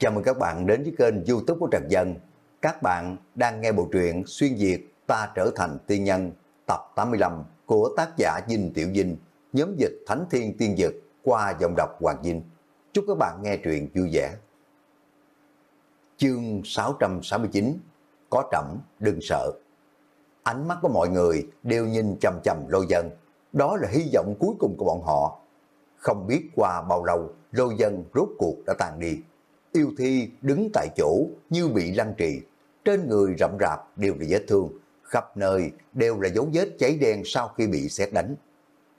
Chào mừng các bạn đến với kênh youtube của Trần Dân. Các bạn đang nghe bộ truyện Xuyên Việt Ta Trở Thành Tiên Nhân tập 85 của tác giả Dinh Tiểu Dinh, nhóm dịch Thánh Thiên Tiên Dực qua dòng đọc Hoàng Dinh. Chúc các bạn nghe truyện vui vẻ. Chương 669 Có trẫm đừng sợ Ánh mắt của mọi người đều nhìn chầm chầm lôi dân. Đó là hy vọng cuối cùng của bọn họ. Không biết qua bao lâu, lôi dân rốt cuộc đã tàn đi Yêu thi đứng tại chỗ như bị lăng trì, trên người rậm rạp đều là vết thương, khắp nơi đều là dấu vết cháy đen sau khi bị xét đánh.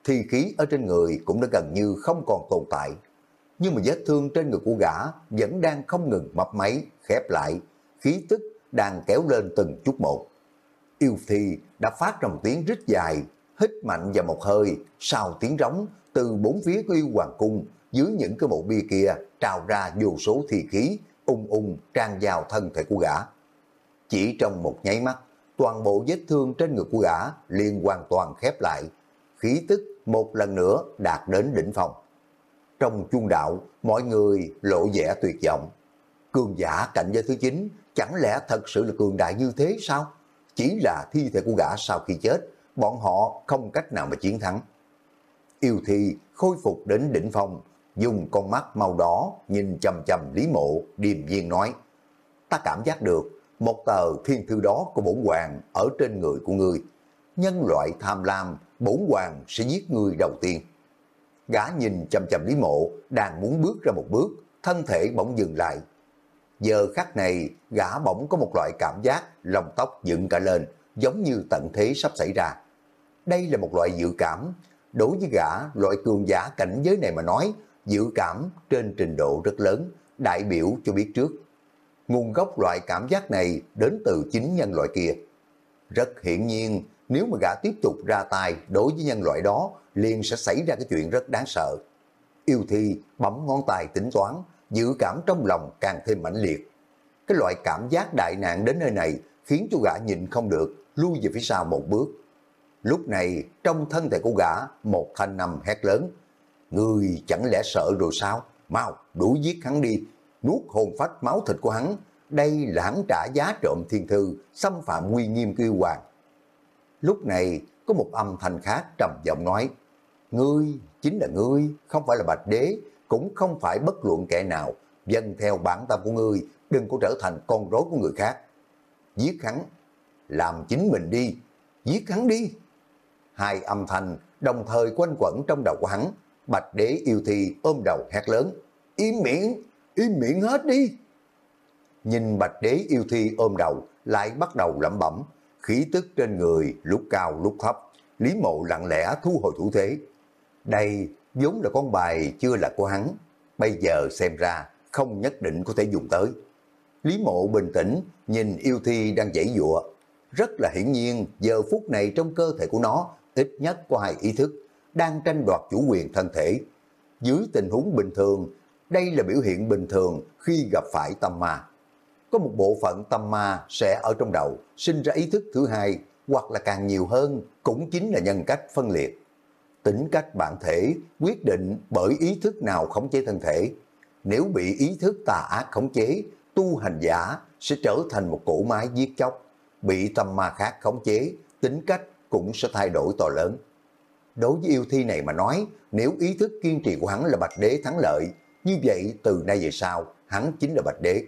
Thi khí ở trên người cũng đã gần như không còn tồn tại. Nhưng mà vết thương trên người của gã vẫn đang không ngừng mập máy, khép lại, khí tức đang kéo lên từng chút một. Yêu thi đã phát ra một tiếng rít dài, hít mạnh vào một hơi, sau tiếng rống từ bốn phía của yêu hoàng cung dưới những cái bộ bia kia trào ra vô số thi khí, ung ung tràn vào thân thể của gã. Chỉ trong một nháy mắt, toàn bộ vết thương trên người của gã liền hoàn toàn khép lại, khí tức một lần nữa đạt đến đỉnh phong. Trong chuông đạo, mọi người lộ vẻ tuyệt vọng. Cường giả cạnh giới thứ 9 chẳng lẽ thật sự là cường đại như thế sao? Chỉ là thi thể của gã sau khi chết, bọn họ không cách nào mà chiến thắng. Yêu thi khôi phục đến đỉnh phong, dùng con mắt màu đỏ nhìn chầm chầm Lý Mộ, điềm nhiên nói, ta cảm giác được một tờ thiên thư đó của bổn hoàng ở trên người của ngươi. Nhân loại tham lam, bổn hoàng sẽ giết ngươi đầu tiên. Gã nhìn chầm chầm Lý Mộ, đang muốn bước ra một bước, thân thể bỗng dừng lại. Giờ khắc này, gã bỗng có một loại cảm giác lòng tóc dựng cả lên, giống như tận thế sắp xảy ra. Đây là một loại dự cảm. Đối với gã, loại cường giả cảnh giới này mà nói, dự cảm trên trình độ rất lớn, đại biểu cho biết trước. Nguồn gốc loại cảm giác này đến từ chính nhân loại kia. Rất hiển nhiên, nếu mà gã tiếp tục ra tay đối với nhân loại đó, liền sẽ xảy ra cái chuyện rất đáng sợ. Yêu thi bấm ngón tay tính toán, dự cảm trong lòng càng thêm mãnh liệt. Cái loại cảm giác đại nạn đến nơi này khiến cho gã nhìn không được, lui về phía sau một bước. Lúc này, trong thân thể của gã, một thanh nằm hét lớn, Người chẳng lẽ sợ rồi sao? Mau, đuổi giết hắn đi, nuốt hồn phách máu thịt của hắn. Đây là hắn trả giá trộm thiên thư, xâm phạm nguy nghiêm của yêu hoàng. Lúc này, có một âm thanh khác trầm giọng nói, Ngươi chính là ngươi, không phải là bạch đế, cũng không phải bất luận kẻ nào. Dân theo bản tâm của ngươi, đừng có trở thành con rối của người khác. Giết hắn, làm chính mình đi, giết hắn đi. Hai âm thanh đồng thời quanh quẩn trong đầu của hắn, Bạch đế yêu thi ôm đầu hét lớn. Im miệng, im miệng hết đi. Nhìn bạch đế yêu thi ôm đầu, lại bắt đầu lẩm bẩm. Khí tức trên người lúc cao lúc thấp. Lý mộ lặng lẽ thu hồi thủ thế. Đây vốn là con bài chưa là của hắn. Bây giờ xem ra không nhất định có thể dùng tới. Lý mộ bình tĩnh nhìn yêu thi đang dãy dụa. Rất là hiển nhiên giờ phút này trong cơ thể của nó ít nhất có hai ý thức đang tranh đoạt chủ quyền thân thể. Dưới tình huống bình thường, đây là biểu hiện bình thường khi gặp phải tâm ma. Có một bộ phận tâm ma sẽ ở trong đầu, sinh ra ý thức thứ hai, hoặc là càng nhiều hơn, cũng chính là nhân cách phân liệt. Tính cách bản thể quyết định bởi ý thức nào khống chế thân thể. Nếu bị ý thức tà ác khống chế, tu hành giả sẽ trở thành một cỗ máy giết chóc. Bị tâm ma khác khống chế, tính cách cũng sẽ thay đổi to lớn đối với yêu thi này mà nói, nếu ý thức kiên trì của hắn là bạch đế thắng lợi, như vậy từ nay về sau, hắn chính là bạch đế.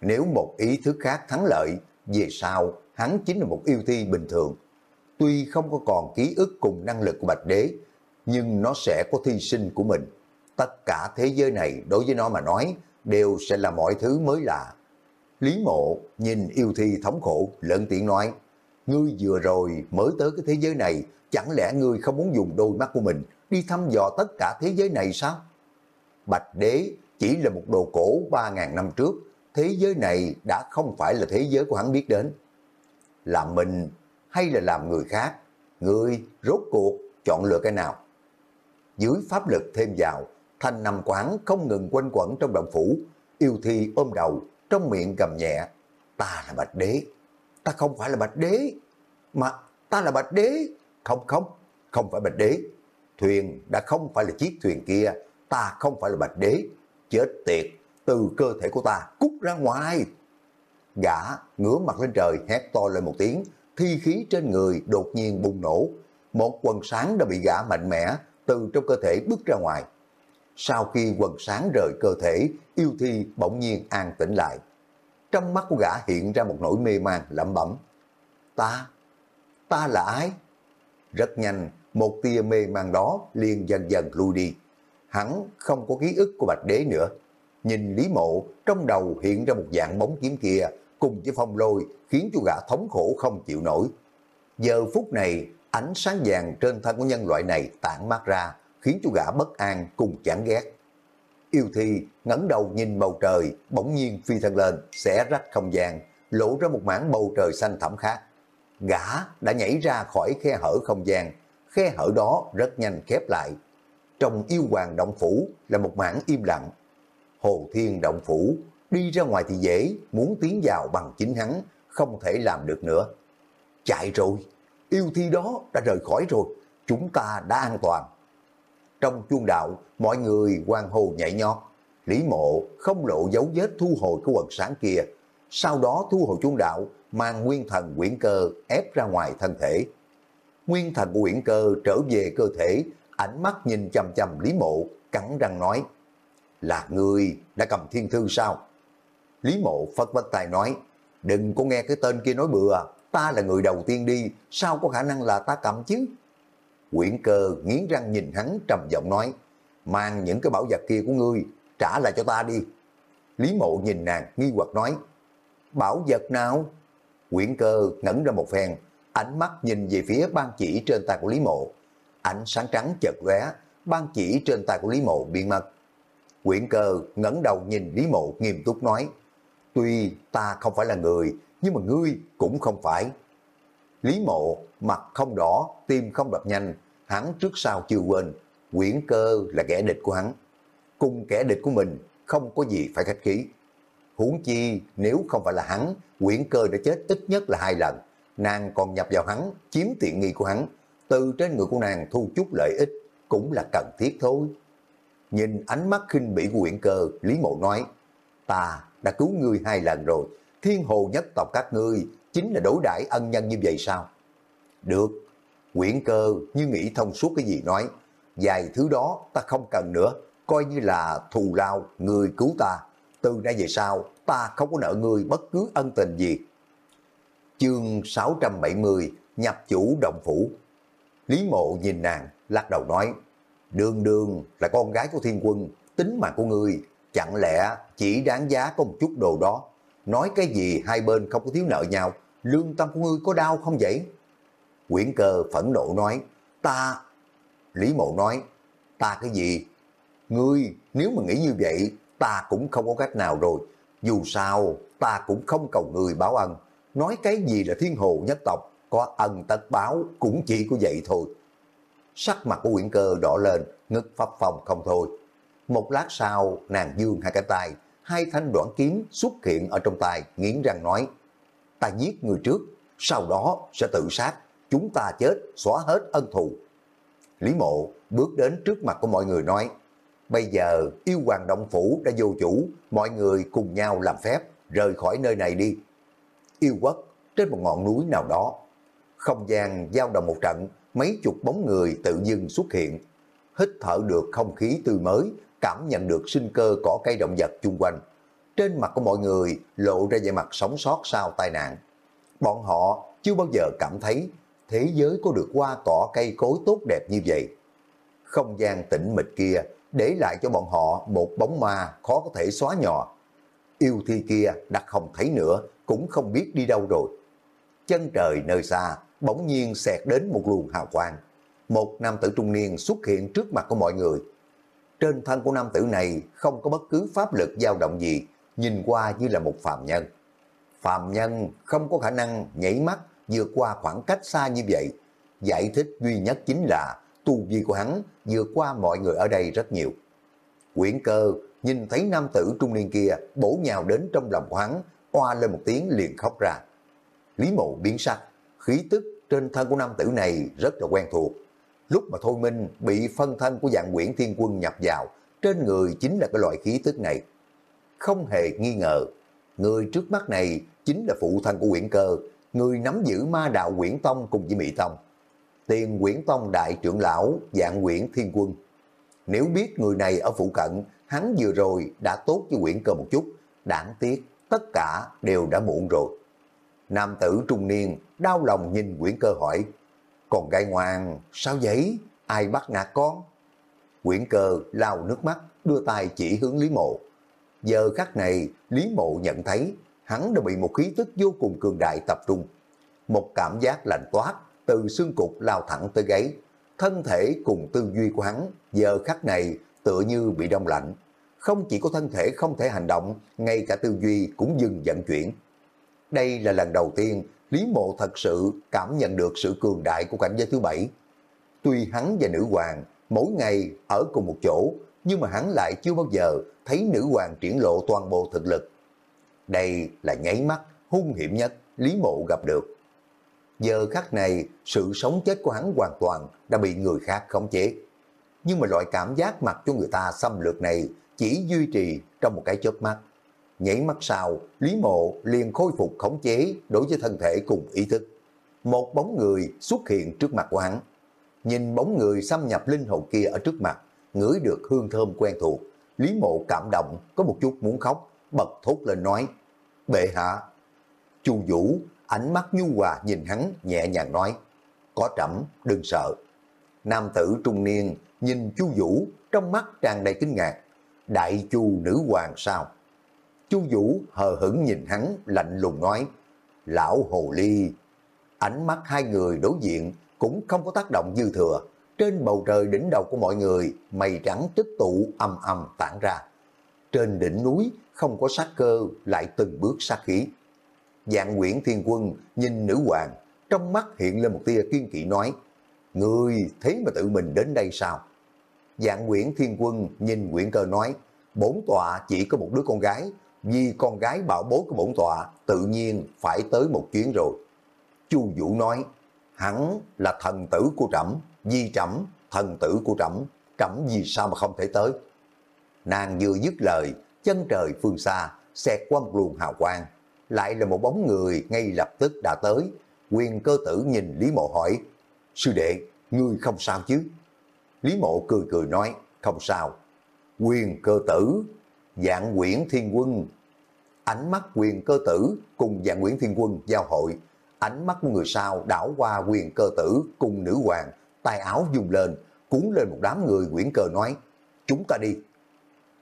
Nếu một ý thức khác thắng lợi, về sau, hắn chính là một yêu thi bình thường. Tuy không có còn ký ức cùng năng lực của bạch đế, nhưng nó sẽ có thi sinh của mình. Tất cả thế giới này đối với nó mà nói, đều sẽ là mọi thứ mới lạ. Lý mộ nhìn yêu thi thống khổ, lớn tiếng nói, ngươi vừa rồi mới tới cái thế giới này Chẳng lẽ ngươi không muốn dùng đôi mắt của mình đi thăm dò tất cả thế giới này sao? Bạch đế chỉ là một đồ cổ 3.000 năm trước, thế giới này đã không phải là thế giới của hắn biết đến. Làm mình hay là làm người khác, ngươi rốt cuộc chọn lựa cái nào? Dưới pháp lực thêm vào, thanh nằm quán không ngừng quanh quẩn trong động phủ, yêu thi ôm đầu, trong miệng gầm nhẹ. Ta là bạch đế, ta không phải là bạch đế, mà ta là bạch đế. Không không, không phải bạch đế. Thuyền đã không phải là chiếc thuyền kia, ta không phải là bạch đế. Chết tiệt, từ cơ thể của ta cút ra ngoài. Gã ngửa mặt lên trời hét to lên một tiếng, thi khí trên người đột nhiên bùng nổ. Một quần sáng đã bị gã mạnh mẽ từ trong cơ thể bước ra ngoài. Sau khi quần sáng rời cơ thể, yêu thi bỗng nhiên an tĩnh lại. Trong mắt của gã hiện ra một nỗi mê man lẩm bẩm. Ta, ta là ai? Rất nhanh, một tia mê man đó liền dần dần lui đi. Hắn không có ký ức của Bạch Đế nữa. Nhìn Lý Mộ, trong đầu hiện ra một dạng bóng kiếm kia, cùng với phong lôi, khiến cho gã thống khổ không chịu nổi. Giờ phút này, ánh sáng vàng trên thân của nhân loại này tản mát ra, khiến cho gã bất an cùng chán ghét. Yêu thi ngẩng đầu nhìn bầu trời, bỗng nhiên phi thân lên, sẽ rách không gian, lộ ra một mảng bầu trời xanh thẳm khác. Gã đã nhảy ra khỏi khe hở không gian, khe hở đó rất nhanh khép lại. Trong yêu hoàng động phủ là một mảng im lặng. Hồ Thiên động phủ đi ra ngoài thì dễ, muốn tiến vào bằng chính hắn, không thể làm được nữa. Chạy rồi, yêu thi đó đã rời khỏi rồi, chúng ta đã an toàn. Trong chuông đạo, mọi người quan hồ nhảy nhót. Lý mộ không lộ dấu vết thu hồi cái quần sáng kia. Sau đó thu hồi chuông đạo, mang nguyên thần quyển cơ ép ra ngoài thân thể. Nguyên thần của quyển cơ trở về cơ thể, ánh mắt nhìn chầm chầm Lý mộ, cắn răng nói. Là người đã cầm thiên thư sao? Lý mộ phất vất tài nói, đừng có nghe cái tên kia nói bừa, ta là người đầu tiên đi, sao có khả năng là ta cầm chứ? Quyển cơ nghiến răng nhìn hắn trầm giọng nói, mang những cái bảo vật kia của ngươi, trả lại cho ta đi. Lý mộ nhìn nàng nghi hoặc nói, bảo vật nào? Quyển cơ ngẩn ra một phen, ánh mắt nhìn về phía ban chỉ trên tay của Lý mộ. Ánh sáng trắng chợt lóe, ban chỉ trên tay của Lý mộ biến mất. Quyển cơ ngẩng đầu nhìn Lý mộ nghiêm túc nói, tuy ta không phải là người, nhưng mà ngươi cũng không phải. Lý mộ, mặt không đỏ, tim không đập nhanh, hắn trước sau chưa quên, quyển cơ là kẻ địch của hắn. Cùng kẻ địch của mình, không có gì phải khách khí. Huống chi, nếu không phải là hắn, quyển cơ đã chết ít nhất là hai lần. Nàng còn nhập vào hắn, chiếm tiện nghi của hắn. Từ trên người của nàng thu chút lợi ích, cũng là cần thiết thôi. Nhìn ánh mắt khinh bỉ của quyển cơ, Lý Mộ nói, ta đã cứu ngươi hai lần rồi, thiên hồ nhất tộc các ngươi chính là đối đãi ân nhân như vậy sao? Được, quyển cơ như nghĩ thông suốt cái gì nói, vài thứ đó ta không cần nữa, coi như là thù lao người cứu ta. Từ nay về sau, ta không có nợ người bất cứ ân tình gì. Chương 670, nhập chủ động phủ. Lý mộ nhìn nàng, lắc đầu nói, đường đường là con gái của thiên quân, tính mạng của người, chẳng lẽ chỉ đáng giá có một chút đồ đó. Nói cái gì hai bên không có thiếu nợ nhau, lương tâm của ngươi có đau không vậy? Quyển cơ phẫn nộ nói, ta... Lý mộ nói, ta cái gì? Ngươi, nếu mà nghĩ như vậy, ta cũng không có cách nào rồi. Dù sao, ta cũng không cầu người báo ân. Nói cái gì là thiên hồ nhất tộc, có ân tất báo cũng chỉ có vậy thôi. Sắc mặt của Nguyễn cơ đỏ lên, ngực phập phòng không thôi. Một lát sau, nàng dương hai cái tay, hai thanh đoạn kiếm xuất hiện ở trong tay, nghiến răng nói, ta giết người trước, sau đó sẽ tự sát, chúng ta chết, xóa hết ân thù. Lý mộ bước đến trước mặt của mọi người nói, bây giờ yêu hoàng động phủ đã vô chủ, mọi người cùng nhau làm phép, rời khỏi nơi này đi. Yêu quốc trên một ngọn núi nào đó, không gian giao động một trận, mấy chục bóng người tự dưng xuất hiện, hít thở được không khí tươi mới, cảm nhận được sinh cơ cỏ cây động vật chung quanh. Trên mặt của mọi người lộ ra vẻ mặt sống sót sau tai nạn. Bọn họ chưa bao giờ cảm thấy thế giới có được qua cỏ cây cối tốt đẹp như vậy. Không gian tĩnh mịch kia để lại cho bọn họ một bóng ma khó có thể xóa nhỏ. Yêu thi kia đã không thấy nữa, cũng không biết đi đâu rồi. Chân trời nơi xa, bỗng nhiên xẹt đến một luồng hào quang. Một nam tử trung niên xuất hiện trước mặt của mọi người. Trên thân của nam tử này không có bất cứ pháp lực dao động gì, nhìn qua như là một phàm nhân. Phàm nhân không có khả năng nhảy mắt vượt qua khoảng cách xa như vậy. Giải thích duy nhất chính là tu vi của hắn vượt qua mọi người ở đây rất nhiều. Quyển cơ nhìn thấy nam tử trung niên kia bổ nhào đến trong lòng của hắn, oa lên một tiếng liền khóc ra. Lý mộ biến sắc, khí tức trên thân của nam tử này rất là quen thuộc. Lúc mà Thôi Minh bị phân thân của dạng quyển thiên quân nhập vào, trên người chính là cái loại khí tức này. không hề nghi ngờ. Người trước mắt này chính là phụ thân của Nguyễn Cơ, người nắm giữ ma đạo Nguyễn Tông cùng với Mỹ Tông. Tiền quyển Tông đại trưởng lão dạng quyển Thiên Quân. Nếu biết người này ở phụ cận, hắn vừa rồi đã tốt với quyển Cơ một chút, đáng tiếc tất cả đều đã muộn rồi. Nam tử trung niên đau lòng nhìn quyển Cơ hỏi, còn gai ngoan, sao vậy? Ai bắt nạt con? quyển Cơ lau nước mắt, đưa tay chỉ hướng Lý Mộ. Giờ khắc này, Lý Mộ nhận thấy hắn đã bị một khí tức vô cùng cường đại tập trung. Một cảm giác lạnh toát từ xương cục lao thẳng tới gáy. Thân thể cùng tư duy của hắn giờ khắc này tựa như bị đông lạnh. Không chỉ có thân thể không thể hành động, ngay cả tư duy cũng dừng vận chuyển. Đây là lần đầu tiên Lý Mộ thật sự cảm nhận được sự cường đại của cảnh giới thứ bảy. Tuy hắn và nữ hoàng mỗi ngày ở cùng một chỗ, nhưng mà hắn lại chưa bao giờ thấy nữ hoàng triển lộ toàn bộ thực lực. Đây là nháy mắt hung hiểm nhất Lý Mộ gặp được. Giờ khắc này, sự sống chết của hắn hoàn toàn đã bị người khác khống chế. Nhưng mà loại cảm giác mặc cho người ta xâm lược này chỉ duy trì trong một cái chớp mắt. Nhảy mắt sau, Lý Mộ liền khôi phục khống chế đối với thân thể cùng ý thức. Một bóng người xuất hiện trước mặt của hắn. Nhìn bóng người xâm nhập linh hồn kia ở trước mặt, ngửi được hương thơm quen thuộc. Lý Mộ cảm động, có một chút muốn khóc, bật thốt lên nói, Bệ hạ. Chu Vũ, ánh mắt nhu hòa nhìn hắn nhẹ nhàng nói, có trẫm đừng sợ. Nam tử trung niên nhìn Chu Vũ trong mắt tràn đầy kinh ngạc. Đại chu nữ hoàng sao? Chu Vũ hờ hững nhìn hắn lạnh lùng nói, Lão Hồ Ly. Ánh mắt hai người đối diện cũng không có tác động dư thừa. Trên bầu trời đỉnh đầu của mọi người, mây trắng tích tụ âm âm tản ra. Trên đỉnh núi không có sát cơ, lại từng bước sát khí. Dạng Nguyễn Thiên Quân nhìn nữ hoàng, trong mắt hiện lên một tia kiên kỵ nói, Ngươi thế mà tự mình đến đây sao? Dạng Nguyễn Thiên Quân nhìn Nguyễn Cơ nói, bốn tọa chỉ có một đứa con gái, vì con gái bảo bối của bổn tọa tự nhiên phải tới một chuyến rồi. Chu Vũ nói, hắn là thần tử của trẫm, di trẫm, thần tử của trẫm, trẫm vì sao mà không thể tới. Nàng vừa dứt lời, chân trời phương xa, xẹt qua một luồng hào quang, lại là một bóng người ngay lập tức đã tới. Quyền cơ tử nhìn Lý Mộ hỏi, sư đệ, ngươi không sao chứ? Lý Mộ cười cười nói, không sao. Quyền cơ tử, dạng quyển thiên quân. Ánh mắt quyền cơ tử cùng dạng quyển thiên quân giao hội. Ánh mắt của người sao đảo qua quyền cơ tử cùng nữ hoàng, tay áo dùng lên, cuốn lên một đám người quyển cơ nói, chúng ta đi.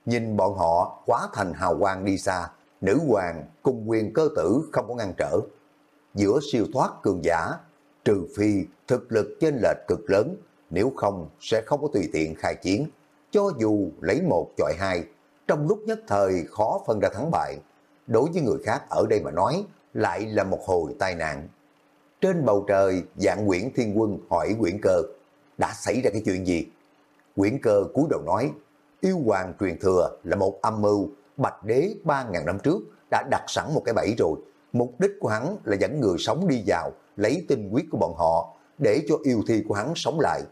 Nhìn bọn họ quá thành hào quang đi xa, nữ hoàng cùng quyền cơ tử không có ngăn trở. Giữa siêu thoát cường giả, trừ phi thực lực trên lệch cực lớn, nếu không sẽ không có tùy tiện khai chiến. Cho dù lấy một chọi hai, trong lúc nhất thời khó phân ra thắng bại. Đối với người khác ở đây mà nói, lại là một hồi tai nạn. Trên bầu trời, dạng Nguyễn Thiên Quân hỏi Nguyễn Cơ, đã xảy ra cái chuyện gì? Nguyễn Cơ cúi đầu nói, yêu hoàng truyền thừa là một âm mưu, bạch đế 3.000 năm trước đã đặt sẵn một cái bẫy rồi. Mục đích của hắn là dẫn người sống đi vào, lấy tinh huyết của bọn họ, để cho yêu thi của hắn sống lại.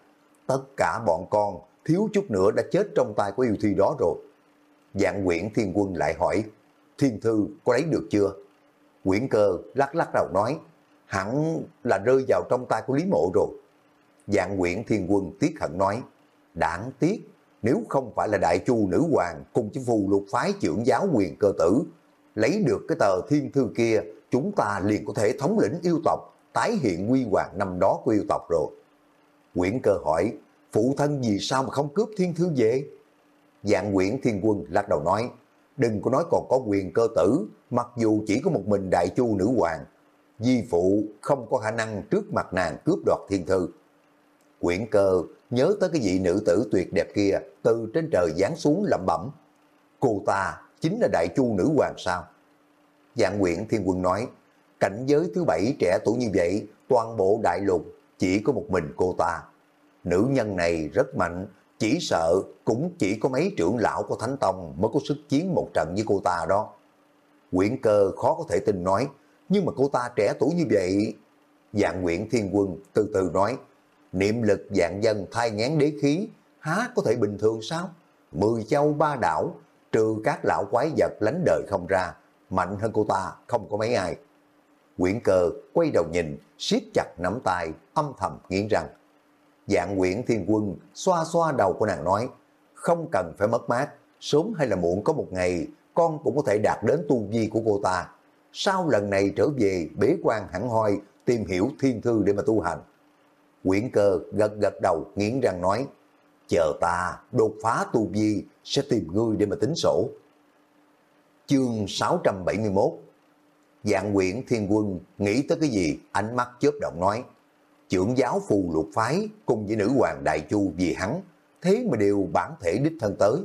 Tất cả bọn con thiếu chút nữa đã chết trong tay của yêu thi đó rồi. Dạng quyển thiên quân lại hỏi, thiên thư có lấy được chưa? Quyển cơ lắc lắc đầu nói, hẳn là rơi vào trong tay của Lý Mộ rồi. Dạng quyển thiên quân tiếc hận nói, đáng tiếc, nếu không phải là đại chu nữ hoàng cùng chính phù lục phái trưởng giáo quyền cơ tử, lấy được cái tờ thiên thư kia, chúng ta liền có thể thống lĩnh yêu tộc, tái hiện quy hoàng năm đó của yêu tộc rồi. Quyển cơ hỏi, phụ thân vì sao mà không cướp thiên thư về? Dạng quyển thiên quân lắc đầu nói, đừng có nói còn có quyền cơ tử, mặc dù chỉ có một mình đại chu nữ hoàng. Di phụ không có khả năng trước mặt nàng cướp đoạt thiên thư. Quyển cơ nhớ tới cái vị nữ tử tuyệt đẹp kia từ trên trời giáng xuống lẩm bẩm. Cô ta chính là đại chu nữ hoàng sao? Dạng quyển thiên quân nói, cảnh giới thứ bảy trẻ tuổi như vậy, toàn bộ đại lục chỉ có một mình cô ta. Nữ nhân này rất mạnh, chỉ sợ cũng chỉ có mấy trưởng lão của Thánh Tông mới có sức chiến một trận với cô ta đó. Quyển cơ khó có thể tin nói, nhưng mà cô ta trẻ tuổi như vậy. Dạng Nguyễn Thiên Quân từ từ nói, niệm lực dạng dân thai ngán đế khí, há có thể bình thường sao? Mười châu ba đảo, trừ các lão quái vật lánh đời không ra, mạnh hơn cô ta không có mấy ai. Quyển cơ quay đầu nhìn, siết chặt nắm tay, âm thầm nghiến răng. Dạng Nguyễn Thiên Quân xoa xoa đầu của nàng nói, không cần phải mất mát, sớm hay là muộn có một ngày con cũng có thể đạt đến tu vi của cô ta. Sau lần này trở về bế quan hẳn hoi tìm hiểu thiên thư để mà tu hành. Quyển cơ gật gật đầu nghiến răng nói, chờ ta đột phá tu vi sẽ tìm ngươi để mà tính sổ. Chương 671 Dạng quyển thiên quân nghĩ tới cái gì, ánh mắt chớp động nói, trưởng giáo phù lục phái cùng với nữ hoàng đại chu vì hắn, thế mà đều bản thể đích thân tới.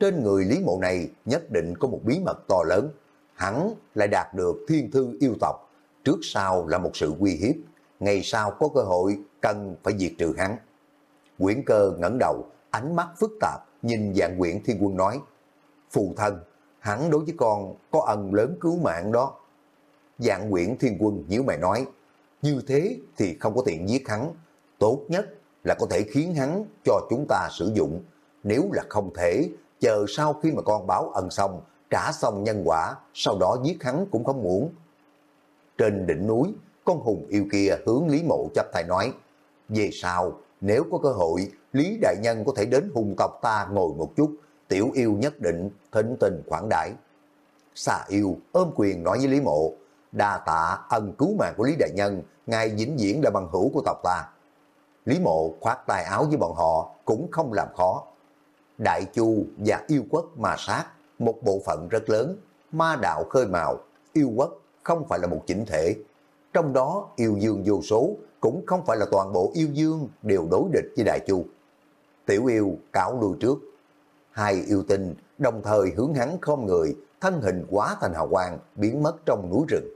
Trên người Lý Mộ này nhất định có một bí mật to lớn, hắn lại đạt được thiên thư yêu tộc, trước sau là một sự uy hiếp, ngày sau có cơ hội cần phải diệt trừ hắn. Quyển cơ ngẩng đầu, ánh mắt phức tạp, nhìn dạng quyển thiên quân nói, Phù thân, hắn đối với con có ân lớn cứu mạng đó. Dạng quyển thiên quân nhíu mày nói, như thế thì không có tiện giết hắn, tốt nhất là có thể khiến hắn cho chúng ta sử dụng. Nếu là không thể, chờ sau khi mà con báo ân xong, trả xong nhân quả, sau đó giết hắn cũng không muốn. Trên đỉnh núi, con hùng yêu kia hướng Lý Mộ chấp tay nói, về sau, nếu có cơ hội, Lý Đại Nhân có thể đến hùng tộc ta ngồi một chút, tiểu yêu nhất định thịnh tình khoản đãi Xà yêu ôm quyền nói với Lý Mộ, đa tạ ân cứu mạng của Lý Đại Nhân, ngài vĩnh viễn là bằng hữu của tộc ta. Lý Mộ khoát tay áo với bọn họ cũng không làm khó. Đại Chu và yêu quốc mà sát, một bộ phận rất lớn, ma đạo khơi mào, yêu quốc không phải là một chỉnh thể. Trong đó yêu dương vô số, cũng không phải là toàn bộ yêu dương đều đối địch với Đại Chu. Tiểu yêu cáo lui trước. Hai yêu tinh đồng thời hướng hắn không người, thân hình quá thành hào quang, biến mất trong núi rừng.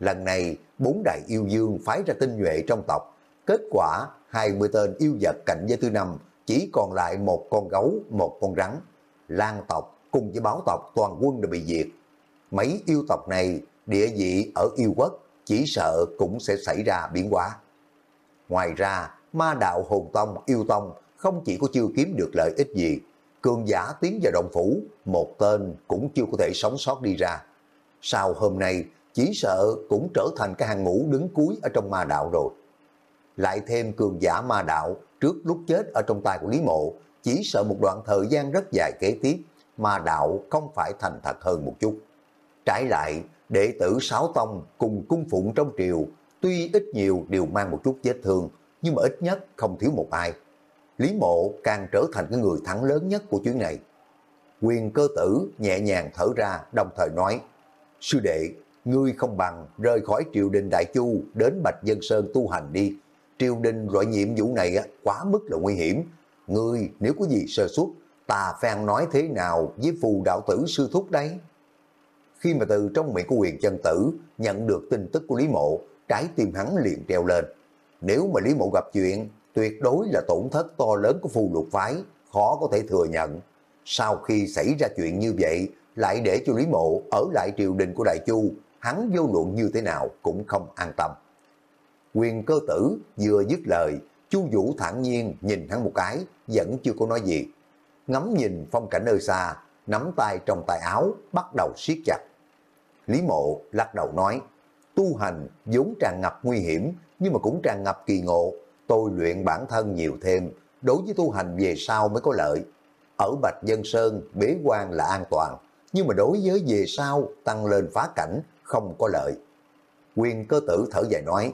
Lần này, bốn đại yêu dương phái ra tinh nhuệ trong tộc. Kết quả, 20 tên yêu vật cạnh với thứ năm, chỉ còn lại một con gấu, một con rắn. Lan tộc cùng với báo tộc toàn quân đều bị diệt. Mấy yêu tộc này, địa vị ở yêu quốc, chỉ sợ cũng sẽ xảy ra biến hóa. Ngoài ra, ma đạo hồn tông, yêu tông không chỉ có chưa kiếm được lợi ích gì, cường giả tiến vào động phủ, một tên cũng chưa có thể sống sót đi ra. Sau hôm nay, chỉ sợ cũng trở thành cái hàng ngũ đứng cuối ở trong ma đạo rồi. Lại thêm cường giả ma đạo trước lúc chết ở trong tay của Lý Mộ, chỉ sợ một đoạn thời gian rất dài kế tiếp, ma đạo không phải thành thật hơn một chút. Trái lại, đệ tử Sáu Tông cùng cung phụng trong triều, tuy ít nhiều đều mang một chút vết thương, nhưng mà ít nhất không thiếu một ai. Lý Mộ càng trở thành cái người thắng lớn nhất của chuyến này. Quyền cơ tử nhẹ nhàng thở ra đồng thời nói, Sư đệ, ngươi không bằng rời khỏi triều đình Đại Chu đến Bạch Dân Sơn tu hành đi. Triều đình loại nhiệm vụ này quá mức là nguy hiểm. Ngươi nếu có gì sơ suất, ta phan nói thế nào với phù đạo tử sư thúc đấy? Khi mà từ trong miệng của quyền chân tử nhận được tin tức của Lý Mộ, trái tim hắn liền treo lên. Nếu mà Lý Mộ gặp chuyện, tuyệt đối là tổn thất to lớn của phù lục phái, khó có thể thừa nhận. Sau khi xảy ra chuyện như vậy, lại để cho Lý Mộ ở lại triều đình của Đại Chu, hắn vô luận như thế nào cũng không an tâm. Quyền cơ tử vừa dứt lời, Chu Vũ thản nhiên nhìn hắn một cái, vẫn chưa có nói gì. Ngắm nhìn phong cảnh nơi xa, nắm tay trong tay áo, bắt đầu siết chặt. Lý Mộ lắc đầu nói, tu hành vốn tràn ngập nguy hiểm, nhưng mà cũng tràn ngập kỳ ngộ. Tôi luyện bản thân nhiều thêm, đối với tu hành về sau mới có lợi. Ở Bạch Dân Sơn, bế quan là an toàn, nhưng mà đối với về sau tăng lên phá cảnh không có lợi. Quyền cơ tử thở dài nói,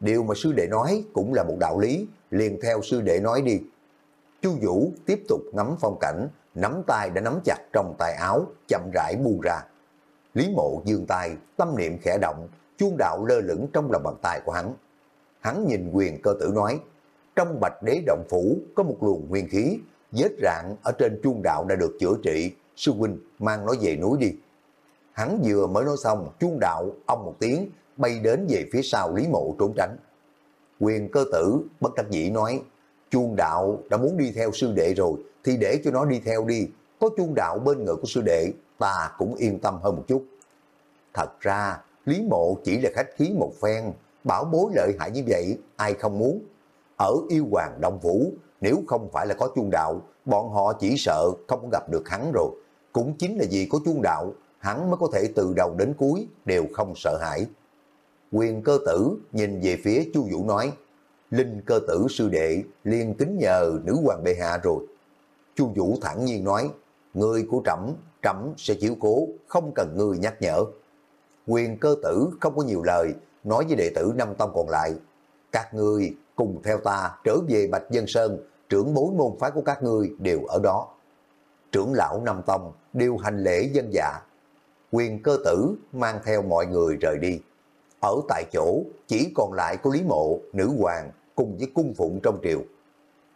điều mà sư đệ nói cũng là một đạo lý, liền theo sư đệ nói đi. Chu Vũ tiếp tục ngắm phong cảnh, nắm tay đã nắm chặt trong tay áo, chậm rãi buông ra. Lý mộ dương tay, tâm niệm khẽ động, chuông đạo lơ lửng trong lòng bàn tay của hắn. Hắn nhìn quyền cơ tử nói, trong bạch đế động phủ có một luồng nguyên khí, vết rạn ở trên chuông đạo đã được chữa trị, sư huynh mang nó về núi đi. Hắn vừa mới nói xong, chuông đạo, ông một tiếng, bay đến về phía sau Lý Mộ trốn tránh. Quyền cơ tử bất đắc dĩ nói, chuông đạo đã muốn đi theo sư đệ rồi, thì để cho nó đi theo đi. Có chuông đạo bên người của sư đệ, ta cũng yên tâm hơn một chút. Thật ra, Lý Mộ chỉ là khách khí một phen, bảo bối lợi hại như vậy, ai không muốn. Ở yêu hoàng Đông Vũ, nếu không phải là có chuông đạo, bọn họ chỉ sợ không gặp được hắn rồi. cũng chính là vì có chuông đạo, hắn mới có thể từ đầu đến cuối đều không sợ hãi. Quyền cơ tử nhìn về phía Chu Vũ nói, Linh cơ tử sư đệ liên kính nhờ nữ hoàng bệ hạ rồi. Chu Vũ thẳng nhiên nói, người của trẫm trẫm sẽ chiếu cố, không cần người nhắc nhở. Quyền cơ tử không có nhiều lời, nói với đệ tử năm tông còn lại, các ngươi cùng theo ta trở về Bạch Dân Sơn, trưởng bối môn phái của các ngươi đều ở đó. Trưởng lão năm tông đều hành lễ dân dạ. Quyền cơ tử mang theo mọi người rời đi. Ở tại chỗ chỉ còn lại có Lý Mộ, nữ hoàng cùng với cung phụng trong triều.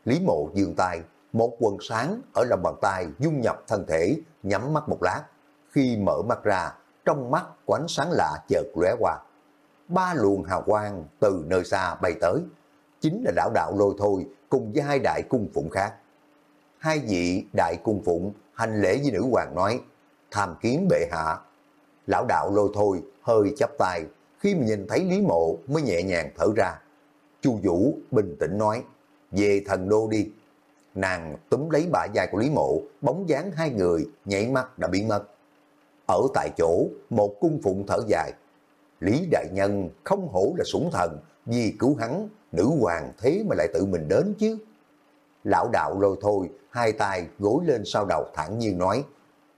Lý Mộ dường tay, một quần sáng ở lòng bàn tay dung nhập thân thể, nhắm mắt một lát. Khi mở mắt ra, trong mắt có ánh sáng lạ chợt lóe qua. Ba luồng hào quang từ nơi xa bay tới, chính là lão đạo lôi thôi cùng với hai đại cung phụng khác. Hai vị đại cung phụng hành lễ với nữ hoàng nói, tham kiến bệ hạ. Lão đạo lôi thôi hơi chắp tay, khi mà nhìn thấy Lý Mộ mới nhẹ nhàng thở ra. Chu Vũ bình tĩnh nói, về thần đô đi. Nàng túm lấy bả dài của Lý Mộ, bóng dáng hai người nhảy mắt đã biến mất. Ở tại chỗ, một cung phụng thở dài. Lý Đại Nhân không hổ là sủng thần, vì cứu hắn, nữ hoàng thế mà lại tự mình đến chứ. Lão đạo lôi thôi, hai tay gối lên sau đầu thản nhiên nói,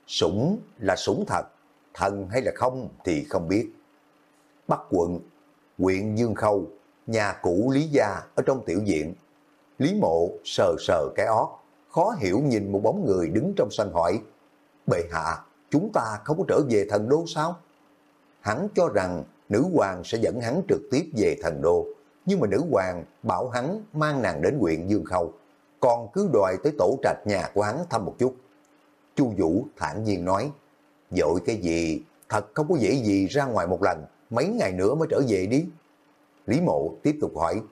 sủng là sủng thật, thần hay là không thì không biết. Bắc quận, huyện Dương Khâu, nhà cũ Lý Gia ở trong tiểu diện Lý Mộ sờ sờ cái ót, khó hiểu nhìn một bóng người đứng trong sân hỏi, bệ hạ, chúng ta không có trở về thần đô sao? Hắn cho rằng nữ hoàng sẽ dẫn hắn trực tiếp về thần đô, nhưng mà nữ hoàng bảo hắn mang nàng đến huyện Dương Khâu, còn cứ đòi tới tổ trạch nhà của hắn thăm một chút. Chu Vũ thản nhiên nói, dội cái gì, thật không có dễ gì ra ngoài một lần, mấy ngày nữa mới trở về đi. Lý Mộ tiếp tục hỏi,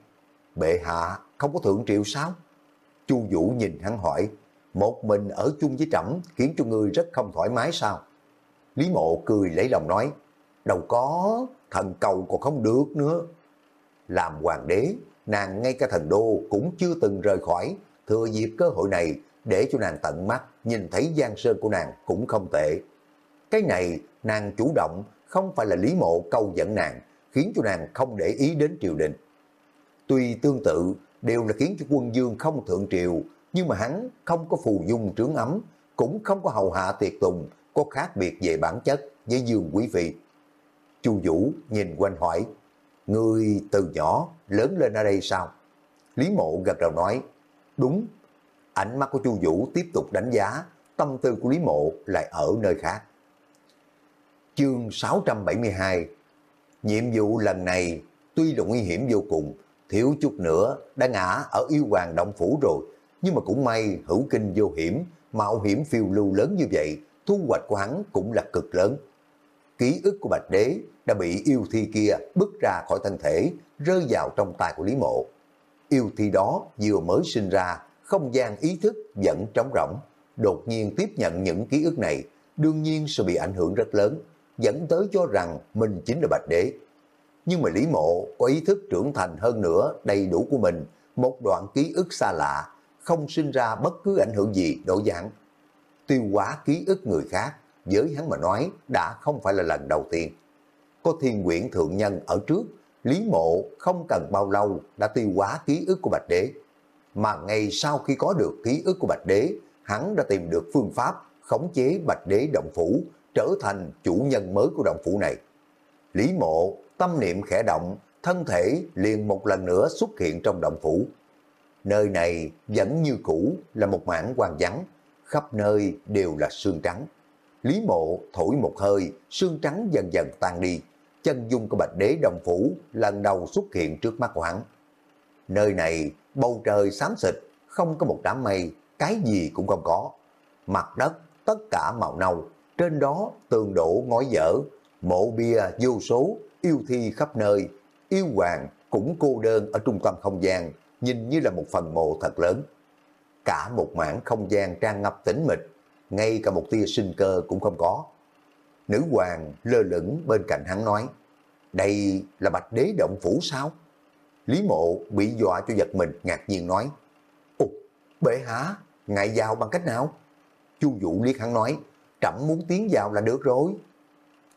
bệ hạ không có thượng triệu sao? Chu Vũ nhìn hắn hỏi, một mình ở chung với trẫm khiến cho ngươi rất không thoải mái sao? Lý Mộ cười lấy lòng nói, đâu có, thần cầu còn không được nữa. Làm hoàng đế, nàng ngay cả thần đô cũng chưa từng rời khỏi, thừa dịp cơ hội này để cho nàng tận mắt nhìn thấy giang sơn của nàng cũng không tệ. Cái này nàng chủ động không phải là Lý Mộ câu dẫn nàng, khiến cho nàng không để ý đến triều đình. Tuy tương tự đều là khiến cho quân dương không thượng triều, nhưng mà hắn không có phù dung trướng ấm, cũng không có hầu hạ tiệc tùng, có khác biệt về bản chất với Dương Quý vị. Chu Vũ nhìn quanh hỏi, Người từ nhỏ lớn lên ở đây sao? Lý Mộ gật đầu nói, đúng. Ánh mắt của Chu Vũ tiếp tục đánh giá, tâm tư của Lý Mộ lại ở nơi khác. Chương 672 Nhiệm vụ lần này tuy là nguy hiểm vô cùng, thiếu chút nữa đã ngã ở yêu hoàng động phủ rồi, nhưng mà cũng may hữu kinh vô hiểm, mạo hiểm phiêu lưu lớn như vậy, thu hoạch của hắn cũng là cực lớn. Ký ức của Bạch Đế đã bị yêu thi kia bứt ra khỏi thân thể, rơi vào trong tay của Lý Mộ. Yêu thi đó vừa mới sinh ra, không gian ý thức vẫn trống rỗng, đột nhiên tiếp nhận những ký ức này, đương nhiên sẽ bị ảnh hưởng rất lớn, dẫn tới cho rằng mình chính là Bạch Đế. Nhưng mà Lý Mộ có ý thức trưởng thành hơn nữa đầy đủ của mình, một đoạn ký ức xa lạ, không sinh ra bất cứ ảnh hưởng gì đổi dạng. Tiêu hóa ký ức người khác, với hắn mà nói đã không phải là lần đầu tiên. Có thiên quyển thượng nhân ở trước, Lý Mộ không cần bao lâu đã tiêu hóa ký ức của Bạch Đế. Mà ngay sau khi có được ký ức của Bạch Đế, hắn đã tìm được phương pháp khống chế Bạch Đế động phủ, trở thành chủ nhân mới của động phủ này. Lý Mộ tâm niệm khẽ động, thân thể liền một lần nữa xuất hiện trong động phủ. Nơi này vẫn như cũ là một mảng quang vắng, khắp nơi đều là xương trắng. Lý mộ thổi một hơi, xương trắng dần dần tan đi, chân dung của bạch đế đồng phủ lần đầu xuất hiện trước mắt của hắn. Nơi này bầu trời xám xịt, không có một đám mây, cái gì cũng không có. Mặt đất tất cả màu nâu, trên đó tường đổ ngói dở, mộ bia vô số, yêu thi khắp nơi, yêu hoàng cũng cô đơn ở trung tâm không gian, nhìn như là một phần mộ thật lớn. Cả một mảng không gian trang ngập tĩnh mịch, ngay cả một tia sinh cơ cũng không có. Nữ hoàng lơ lửng bên cạnh hắn nói, đây là bạch đế động phủ sao? Lý mộ bị dọa cho giật mình ngạc nhiên nói, Ồ, bệ hạ, ngại giao bằng cách nào? Chu Vũ liếc hắn nói, trẫm muốn tiến vào là được rồi.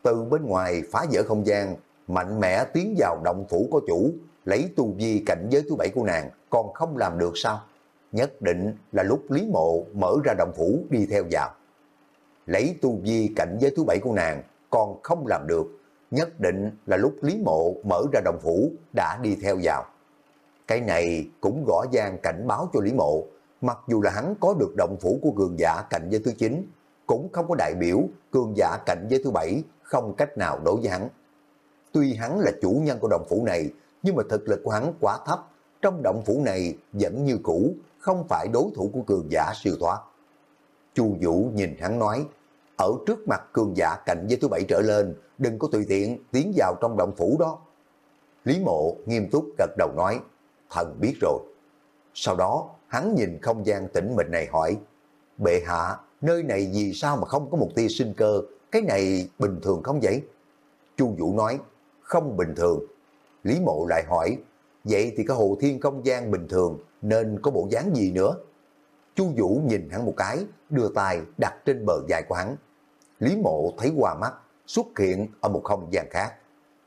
Từ bên ngoài phá vỡ không gian, mạnh mẽ tiến vào động phủ có chủ, lấy tu vi cảnh giới thứ bảy của nàng, còn không làm được sao? Nhất định là lúc Lý Mộ mở ra động phủ đi theo vào. Lấy tu vi cảnh giới thứ bảy của nàng, còn không làm được, nhất định là lúc Lý Mộ mở ra động phủ đã đi theo vào. Cái này cũng rõ ràng cảnh báo cho Lý Mộ, mặc dù là hắn có được động phủ của cường giả cạnh giới thứ 9, cũng không có đại biểu cường giả cạnh giới thứ bảy không cách nào đối với hắn. Tuy hắn là chủ nhân của động phủ này, nhưng mà thực lực của hắn quá thấp, trong động phủ này vẫn như cũ, không phải đối thủ của cường giả siêu thoát. Chu Vũ nhìn hắn nói, ở trước mặt cường giả cạnh giới thứ bảy trở lên, đừng có tùy tiện tiến vào trong động phủ đó. Lý mộ nghiêm túc gật đầu nói, thần biết rồi. Sau đó, hắn nhìn không gian tĩnh mịch này hỏi, bệ hạ, nơi này vì sao mà không có một tia sinh cơ, cái này bình thường không vậy? Chu Vũ nói, không bình thường. Lý mộ lại hỏi, vậy thì cái hồ thiên không gian bình thường nên có bộ dáng gì nữa? Chu Vũ nhìn hắn một cái, đưa tay đặt trên bờ dài của hắn. Lý mộ thấy qua mắt, xuất hiện ở một không gian khác.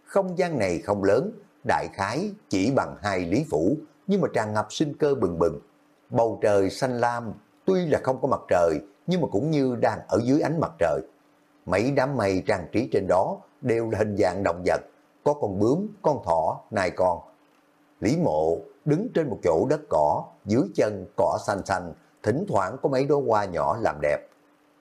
Không gian này không lớn, đại khái chỉ bằng hai lý phủ, nhưng mà tràn ngập sinh cơ bừng bừng. Bầu trời xanh lam, tuy là không có mặt trời, nhưng mà cũng như đang ở dưới ánh mặt trời. Mấy đám mây trang trí trên đó đều là hình dạng động vật, có con bướm, con thỏ, nai con. Lý mộ đứng trên một chỗ đất cỏ, dưới chân cỏ xanh xanh, thỉnh thoảng có mấy đóa hoa nhỏ làm đẹp.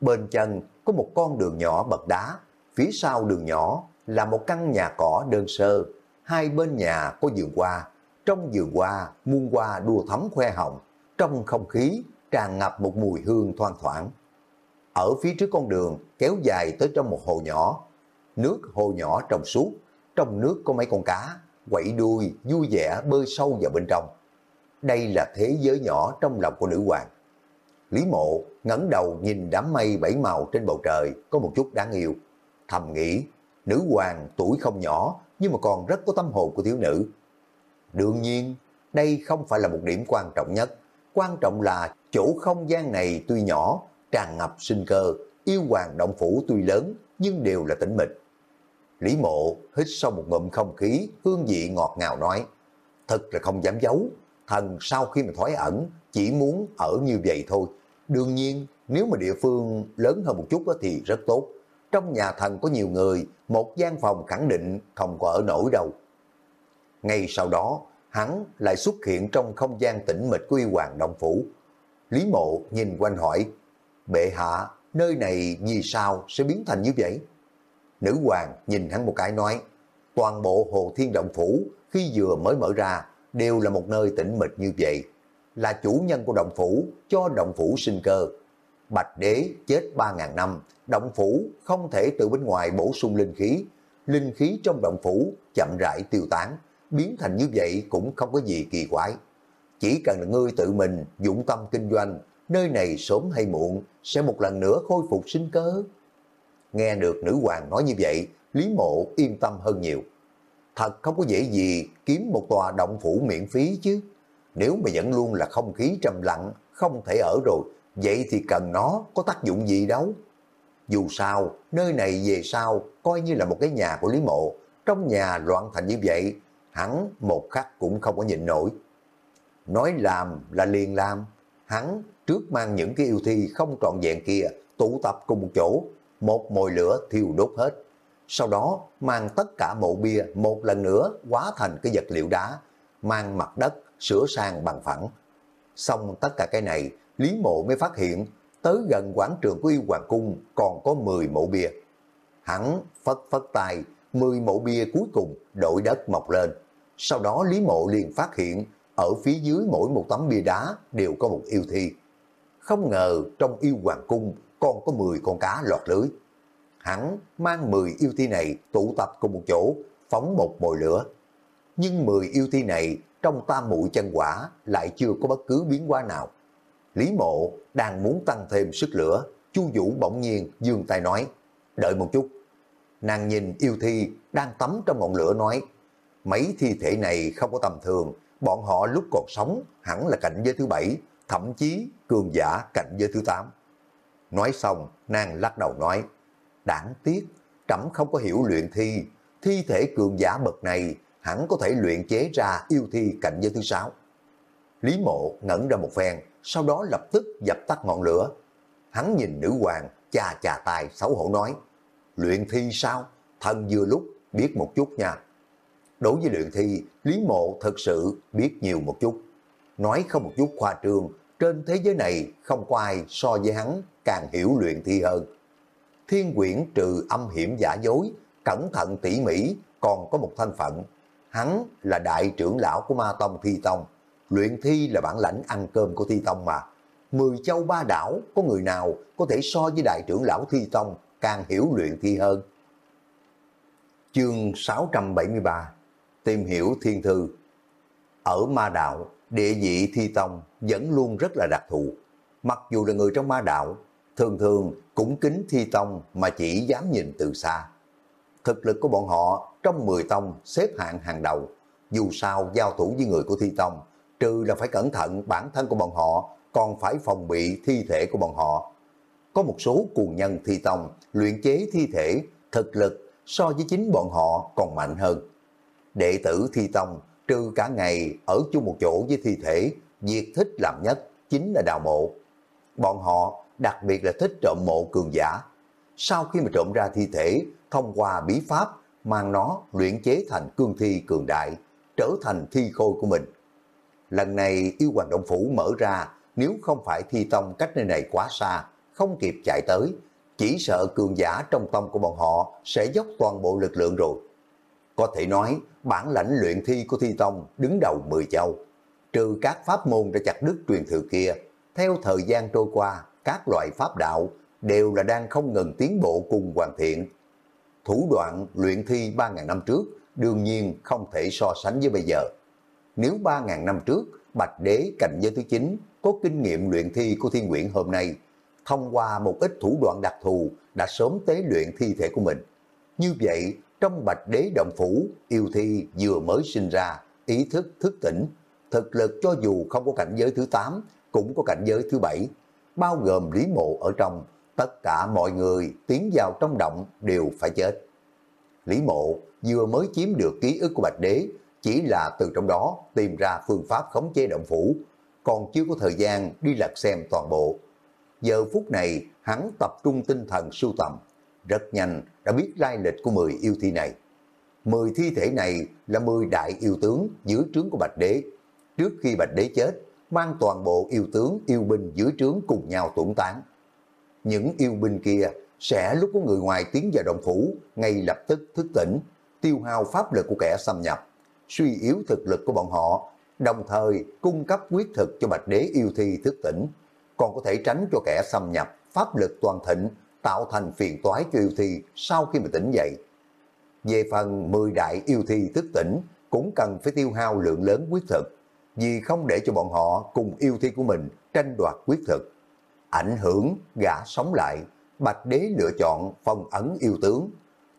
Bên chân có một con đường nhỏ bậc đá, phía sau đường nhỏ là một căn nhà cỏ đơn sơ, hai bên nhà có vườn hoa, trong vườn hoa muôn hoa đua thắm khoe hồng, trong không khí tràn ngập một mùi hương thoang thoảng. Ở phía trước con đường kéo dài tới trong một hồ nhỏ, nước hồ nhỏ trong suốt, trong nước có mấy con cá, quẩy đuôi, vui vẻ bơi sâu vào bên trong. Đây là thế giới nhỏ trong lòng của nữ hoàng. Lý mộ ngẩng đầu nhìn đám mây bảy màu trên bầu trời có một chút đáng yêu. Thầm nghĩ, nữ hoàng tuổi không nhỏ nhưng mà còn rất có tâm hồn của thiếu nữ. Đương nhiên, đây không phải là một điểm quan trọng nhất. Quan trọng là chỗ không gian này tuy nhỏ, tràn ngập sinh cơ, yêu hoàng động phủ tuy lớn nhưng đều là tĩnh mịch. Lý mộ hít sâu một ngụm không khí, hương vị ngọt ngào nói, thật là không dám giấu, thần sau khi mà thoái ẩn chỉ muốn ở như vậy thôi. Đương nhiên, nếu mà địa phương lớn hơn một chút thì rất tốt. Trong nhà thần có nhiều người, một gian phòng khẳng định không có ở nổi đâu. Ngay sau đó, hắn lại xuất hiện trong không gian tĩnh mịch của yêu hoàng Đông Phủ. Lý mộ nhìn quanh hỏi, bệ hạ, nơi này vì sao sẽ biến thành như vậy? Nữ hoàng nhìn hắn một cái nói, toàn bộ hồ thiên động phủ khi vừa mới mở ra đều là một nơi tĩnh mịch như vậy. Là chủ nhân của động phủ cho động phủ sinh cơ. Bạch đế chết 3.000 năm, động phủ không thể từ bên ngoài bổ sung linh khí. Linh khí trong động phủ chậm rãi tiêu tán, biến thành như vậy cũng không có gì kỳ quái. Chỉ cần là ngươi tự mình dụng tâm kinh doanh, nơi này sớm hay muộn sẽ một lần nữa khôi phục sinh cơ. Nghe được nữ hoàng nói như vậy, Lý Mộ yên tâm hơn nhiều. Thật không có dễ gì kiếm một tòa động phủ miễn phí chứ. Nếu mà vẫn luôn là không khí trầm lặng, không thể ở rồi, vậy thì cần nó có tác dụng gì đâu. Dù sao, nơi này về sau coi như là một cái nhà của Lý Mộ. Trong nhà loạn thành như vậy, hắn một khắc cũng không có nhịn nổi. Nói làm là liền làm, hắn trước mang những cái yêu thi không trọn vẹn kia tụ tập cùng một chỗ, một mồi lửa thiêu đốt hết. Sau đó mang tất cả mộ bia một lần nữa hóa thành cái vật liệu đá, mang mặt đất sửa sang bằng phẳng. Xong tất cả cái này, Lý Mộ mới phát hiện tới gần quảng trường của yêu hoàng cung còn có 10 mộ bia. Hắn phất phất tay, 10 mộ bia cuối cùng đội đất mọc lên. Sau đó Lý Mộ liền phát hiện ở phía dưới mỗi một tấm bia đá đều có một yêu thi. Không ngờ trong yêu hoàng cung còn có 10 con cá lọt lưới. Hắn mang 10 yêu thi này tụ tập cùng một chỗ, phóng một mồi lửa. Nhưng 10 yêu thi này trong tam mũi chân quả lại chưa có bất cứ biến hóa nào. Lý mộ đang muốn tăng thêm sức lửa, chu vũ bỗng nhiên dương tay nói, đợi một chút. Nàng nhìn yêu thi đang tắm trong ngọn lửa nói, mấy thi thể này không có tầm thường, bọn họ lúc còn sống hẳn là cảnh giới thứ bảy, thậm chí cường giả cảnh giới thứ tám. Nói xong, nàng lắc đầu nói, đáng tiếc, trẫm không có hiểu luyện thi, thi thể cường giả bậc này hẳn có thể luyện chế ra yêu thi cạnh giới thứ sáu. Lý mộ ngẩn ra một phen, sau đó lập tức dập tắt ngọn lửa. Hắn nhìn nữ hoàng, chà chà tài xấu hổ nói, luyện thi sao? Thần vừa lúc biết một chút nha. Đối với luyện thi, Lý mộ thật sự biết nhiều một chút. Nói không một chút khoa trương, trên thế giới này không có ai so với hắn càng hiểu luyện thi hơn. Thiên quyển trừ âm hiểm giả dối, cẩn thận tỉ mỉ, còn có một thân phận. Hắn là đại trưởng lão của Ma Tông Thi Tông, luyện thi là bản lãnh ăn cơm của Thi Tông mà. Mười châu ba đảo, có người nào có thể so với đại trưởng lão Thi Tông càng hiểu luyện thi hơn. Chương 673 Tìm hiểu thiên thư Ở ma đạo, địa vị Thi Tông vẫn luôn rất là đặc thù. Mặc dù là người trong ma đạo, thường thường cũng kính Thi Tông mà chỉ dám nhìn từ xa. Thực lực của bọn họ trong 10 tông xếp hạng hàng đầu. Dù sao giao thủ với người của Thi Tông, trừ là phải cẩn thận bản thân của bọn họ, còn phải phòng bị thi thể của bọn họ. Có một số cuồng nhân Thi Tông luyện chế thi thể, thực lực so với chính bọn họ còn mạnh hơn. Đệ tử Thi Tông trừ cả ngày ở chung một chỗ với thi thể, việc thích làm nhất chính là đào mộ. Bọn họ đặc biệt là thích trộm mộ cường giả. Sau khi mà trộm ra thi thể, thông qua bí pháp, mang nó luyện chế thành cương thi cường đại, trở thành thi khôi của mình. Lần này yêu hoàng động phủ mở ra, nếu không phải thi tông cách nơi này quá xa, không kịp chạy tới, chỉ sợ cường giả trong tông của bọn họ sẽ dốc toàn bộ lực lượng rồi. Có thể nói, bản lãnh luyện thi của thi tông đứng đầu 10 châu. Trừ các pháp môn đã chặt đứt truyền thừa kia, theo thời gian trôi qua, các loại pháp đạo đều là đang không ngừng tiến bộ cùng hoàn thiện. Thủ đoạn luyện thi 3.000 năm trước đương nhiên không thể so sánh với bây giờ. Nếu 3.000 năm trước, Bạch Đế cạnh giới thứ 9 có kinh nghiệm luyện thi của Thiên nguyễn hôm nay, thông qua một ít thủ đoạn đặc thù đã sớm tế luyện thi thể của mình. Như vậy, trong Bạch Đế Động Phủ, yêu thi vừa mới sinh ra, ý thức thức tỉnh, thực lực cho dù không có cảnh giới thứ 8, cũng có cảnh giới thứ 7, bao gồm Lý Mộ ở trong, tất cả mọi người tiến vào trong động đều phải chết. Lý Mộ vừa mới chiếm được ký ức của Bạch Đế, chỉ là từ trong đó tìm ra phương pháp khống chế động phủ, còn chưa có thời gian đi lật xem toàn bộ. Giờ phút này, hắn tập trung tinh thần sưu tầm, rất nhanh đã biết lai lịch của 10 yêu thi này. 10 thi thể này là 10 đại yêu tướng dưới trướng của Bạch Đế. Trước khi Bạch Đế chết, mang toàn bộ yêu tướng, yêu binh dưới trướng cùng nhau tổn tán. Những yêu binh kia sẽ lúc có người ngoài tiến vào động phủ, ngay lập tức thức tỉnh, tiêu hao pháp lực của kẻ xâm nhập, suy yếu thực lực của bọn họ, đồng thời cung cấp quyết thực cho Bạch Đế yêu thi thức tỉnh, còn có thể tránh cho kẻ xâm nhập, pháp lực toàn thịnh, tạo thành phiền toái cho yêu thi sau khi mà tỉnh dậy. Về phần 10 đại yêu thi thức tỉnh, cũng cần phải tiêu hao lượng lớn quyết thực, vì không để cho bọn họ cùng yêu thi của mình tranh đoạt quyết thực. Ảnh hưởng gã sống lại, Bạch Đế lựa chọn phong ấn yêu tướng,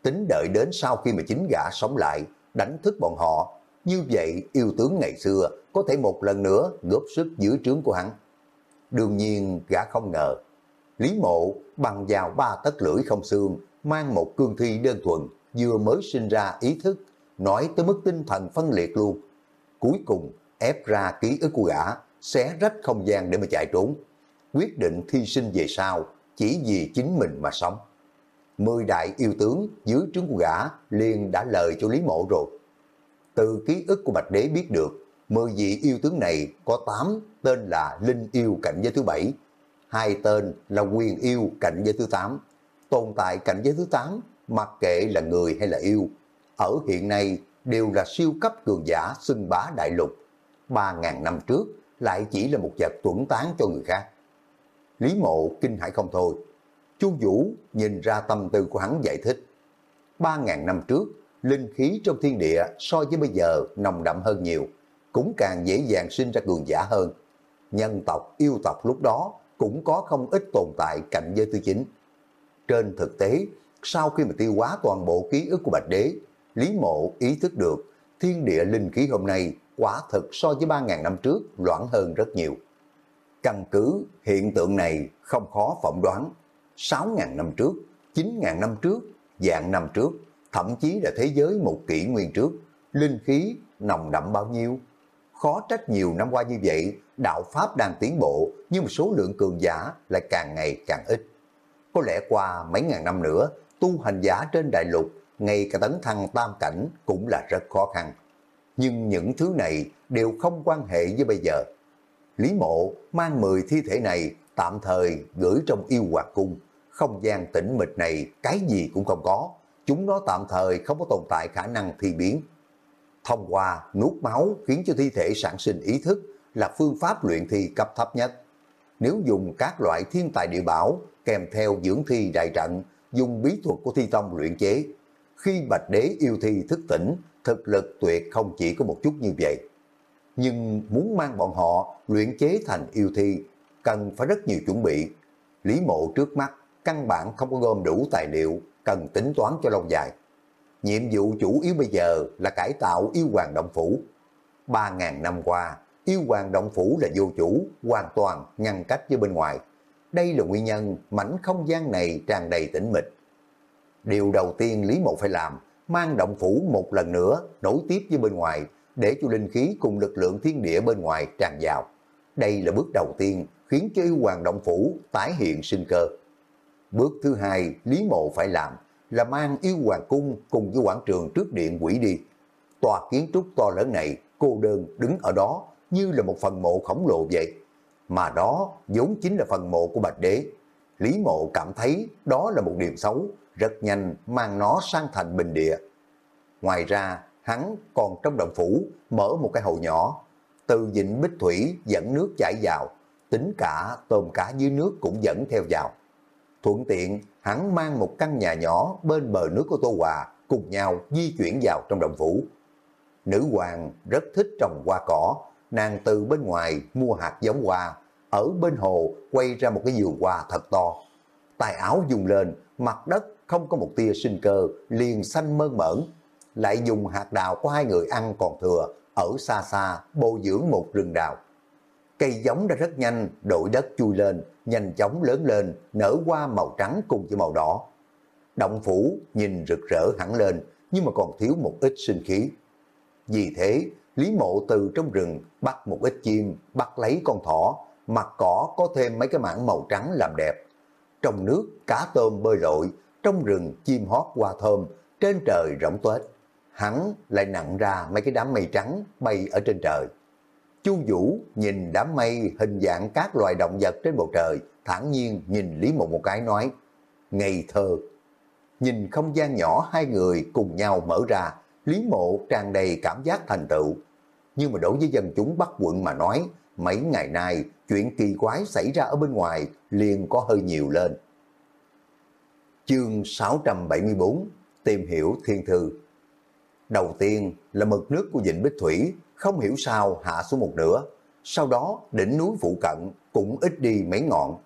tính đợi đến sau khi mà chính gã sống lại, đánh thức bọn họ. Như vậy yêu tướng ngày xưa có thể một lần nữa góp sức giữ trướng của hắn. Đương nhiên gã không ngờ, Lý Mộ bằng vào ba tấc lưỡi không xương, mang một cương thi đơn thuần, vừa mới sinh ra ý thức, nói tới mức tinh thần phân liệt luôn. Cuối cùng ép ra ký ức của gã, xé rách không gian để mà chạy trốn. Quyết định thi sinh về sau, chỉ vì chính mình mà sống. Mười đại yêu tướng dưới trướng của gã liền đã lời cho Lý Mộ rồi. Từ ký ức của Bạch Đế biết được, mười vị yêu tướng này có tám tên là Linh Yêu cạnh giới thứ bảy, hai tên là Quyền Yêu cạnh giới thứ tám. Tồn tại cạnh giới thứ tám, mặc kệ là người hay là yêu, ở hiện nay đều là siêu cấp cường giả xưng bá đại lục. Ba ngàn năm trước lại chỉ là một vật tuẩn tán cho người khác. Lý mộ kinh hãi không thôi. Chu Vũ nhìn ra tâm tư của hắn giải thích. Ba ngàn năm trước, linh khí trong thiên địa so với bây giờ nồng đậm hơn nhiều, cũng càng dễ dàng sinh ra cường giả hơn. Nhân tộc, yêu tộc lúc đó cũng có không ít tồn tại cạnh giới thứ chính. Trên thực tế, sau khi mà tiêu hóa toàn bộ ký ức của Bạch Đế, Lý Mộ ý thức được thiên địa linh khí hôm nay quả thực so với 3.000 năm trước loãng hơn rất nhiều. Căn cứ hiện tượng này không khó phỏng đoán, 6.000 năm trước, 9.000 năm trước, dạng năm trước, thậm chí là thế giới một kỷ nguyên trước, linh khí nồng đậm bao nhiêu. Khó trách nhiều năm qua như vậy, đạo Pháp đang tiến bộ, nhưng số lượng cường giả lại càng ngày càng ít. Có lẽ qua mấy ngàn năm nữa, tu hành giả trên đại lục, ngay cả tấn thăng tam cảnh cũng là rất khó khăn. Nhưng những thứ này đều không quan hệ với bây giờ. Lý mộ mang 10 thi thể này tạm thời gửi trong yêu hoạt cung. Không gian tĩnh mịch này cái gì cũng không có. Chúng nó tạm thời không có tồn tại khả năng thi biến. Thông qua nuốt máu khiến cho thi thể sản sinh ý thức là phương pháp luyện thi cấp thấp nhất. Nếu dùng các loại thiên tài địa bảo kèm theo dưỡng thi đại trận, dùng bí thuật của thi tông luyện chế, khi bạch đế yêu thi thức tỉnh, thực lực tuyệt không chỉ có một chút như vậy. Nhưng muốn mang bọn họ luyện chế thành yêu thi, cần phải rất nhiều chuẩn bị. Lý mộ trước mắt, căn bản không có gom đủ tài liệu, cần tính toán cho lâu dài. Nhiệm vụ chủ yếu bây giờ là cải tạo yêu hoàng động phủ. 3.000 năm qua, yêu hoàng động phủ là vô chủ, hoàn toàn ngăn cách với bên ngoài. Đây là nguyên nhân mảnh không gian này tràn đầy tĩnh mịch. Điều đầu tiên Lý Mộ phải làm, mang động phủ một lần nữa nối tiếp với bên ngoài, để cho linh khí cùng lực lượng thiên địa bên ngoài tràn vào. Đây là bước đầu tiên khiến cho yêu hoàng động phủ tái hiện sinh cơ. Bước thứ hai Lý Mộ phải làm là mang yêu hoàng cung cùng với quảng trường trước điện quỷ đi. Tòa kiến trúc to lớn này cô đơn đứng ở đó như là một phần mộ khổng lồ vậy. Mà đó vốn chính là phần mộ của Bạch Đế. Lý Mộ cảm thấy đó là một điều xấu, rất nhanh mang nó sang thành bình địa. Ngoài ra, hắn còn trong động phủ mở một cái hồ nhỏ, từ dịnh bích thủy dẫn nước chảy vào, tính cả tôm cá dưới nước cũng dẫn theo vào. Thuận tiện, hắn mang một căn nhà nhỏ bên bờ nước của Tô Hòa cùng nhau di chuyển vào trong động phủ. Nữ hoàng rất thích trồng hoa cỏ, nàng từ bên ngoài mua hạt giống hoa, ở bên hồ quay ra một cái vườn hoa thật to. Tài áo dùng lên, mặt đất không có một tia sinh cơ, liền xanh mơn mởn. Lại dùng hạt đào của hai người ăn còn thừa, ở xa xa bồi dưỡng một rừng đào. Cây giống đã rất nhanh, đổi đất chui lên, nhanh chóng lớn lên, nở hoa màu trắng cùng với màu đỏ. Động phủ nhìn rực rỡ hẳn lên, nhưng mà còn thiếu một ít sinh khí. Vì thế, Lý Mộ từ trong rừng bắt một ít chim, bắt lấy con thỏ, mặt cỏ có thêm mấy cái mảng màu trắng làm đẹp. Trong nước, cá tôm bơi lội, trong rừng chim hót hoa thơm, trên trời rỗng tuếch. Hắn lại nặng ra mấy cái đám mây trắng bay ở trên trời. Chu Vũ nhìn đám mây hình dạng các loài động vật trên bầu trời, thản nhiên nhìn Lý Mộ một cái nói, ngây thơ. Nhìn không gian nhỏ hai người cùng nhau mở ra, Lý Mộ tràn đầy cảm giác thành tựu. Nhưng mà đối với dân chúng Bắc quận mà nói, mấy ngày nay chuyện kỳ quái xảy ra ở bên ngoài liền có hơi nhiều lên. Chương 674 Tìm hiểu thiên thư Đầu tiên là mực nước của Vịnh Bích Thủy không hiểu sao hạ xuống một nửa. Sau đó đỉnh núi phụ cận cũng ít đi mấy ngọn.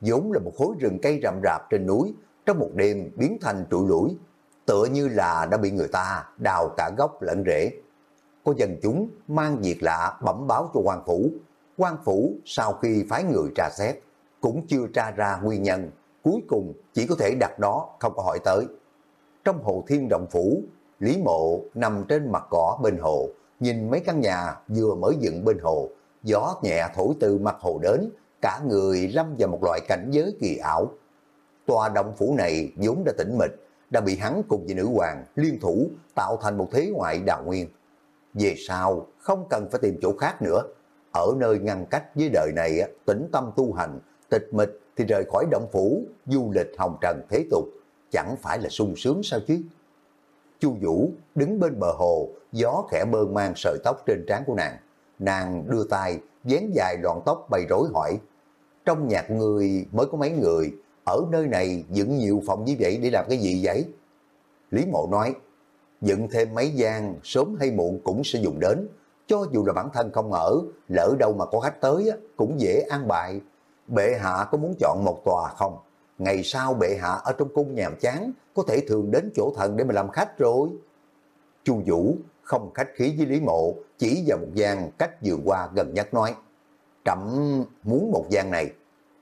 vốn là một khối rừng cây rậm rạp trên núi, trong một đêm biến thành trụi lũi, tựa như là đã bị người ta đào cả gốc lẫn rễ. Có dân chúng mang việc lạ bẩm báo cho quan phủ. quan phủ sau khi phái người tra xét, cũng chưa tra ra nguyên nhân, cuối cùng chỉ có thể đặt đó không có hỏi tới. Trong hồ thiên động phủ, Lý Mộ nằm trên mặt cỏ bên hồ, nhìn mấy căn nhà vừa mới dựng bên hồ, gió nhẹ thổi từ mặt hồ đến, cả người lâm vào một loại cảnh giới kỳ ảo. Tòa động phủ này vốn đã tĩnh mịch, đã bị hắn cùng với nữ hoàng liên thủ tạo thành một thế ngoại đào nguyên. Về sau, không cần phải tìm chỗ khác nữa. Ở nơi ngăn cách với đời này, tĩnh tâm tu hành, tịch mịch thì rời khỏi động phủ, du lịch hồng trần thế tục, chẳng phải là sung sướng sao chứ? Chu Vũ đứng bên bờ hồ, gió khẽ bơ mang sợi tóc trên trán của nàng. Nàng đưa tay, dán dài loạn tóc bày rối hỏi. Trong nhạc người mới có mấy người, ở nơi này dựng nhiều phòng như vậy để làm cái gì vậy? Lý Mộ nói, dựng thêm mấy gian, sớm hay muộn cũng sẽ dùng đến. Cho dù là bản thân không ở, lỡ đâu mà có khách tới cũng dễ an bài. Bệ hạ có muốn chọn một tòa không? Ngày sau bệ hạ ở trong cung nhàm chán, có thể thường đến chỗ thần để mà làm khách rồi. Chu Vũ không khách khí với Lý Mộ, chỉ vào một gian cách vừa qua gần nhất nói, Trẫm muốn một gian này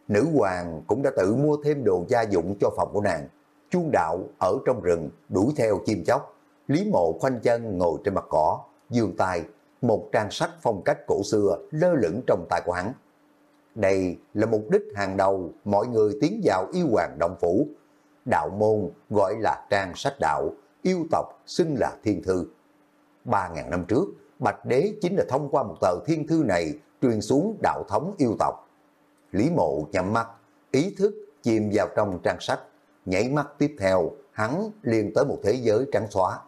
nữ hoàng cũng đã tự mua thêm đồ gia dụng cho phòng của nàng. Chuông đạo ở trong rừng đuổi theo chim chóc. Lý mộ khoanh chân ngồi trên mặt cỏ, dương tay, một trang sách phong cách cổ xưa lơ lửng trong tay của hắn. Đây là mục đích hàng đầu mọi người tiến vào yêu hoàng động phủ. Đạo môn gọi là trang sách đạo, yêu tộc xưng là thiên thư. Ba ngàn năm trước, Bạch Đế chính là thông qua một tờ thiên thư này truyền xuống đạo thống yêu tộc. Lý mộ nhắm mắt, ý thức chìm vào trong trang sách, nhảy mắt tiếp theo, hắn liền tới một thế giới trắng xóa.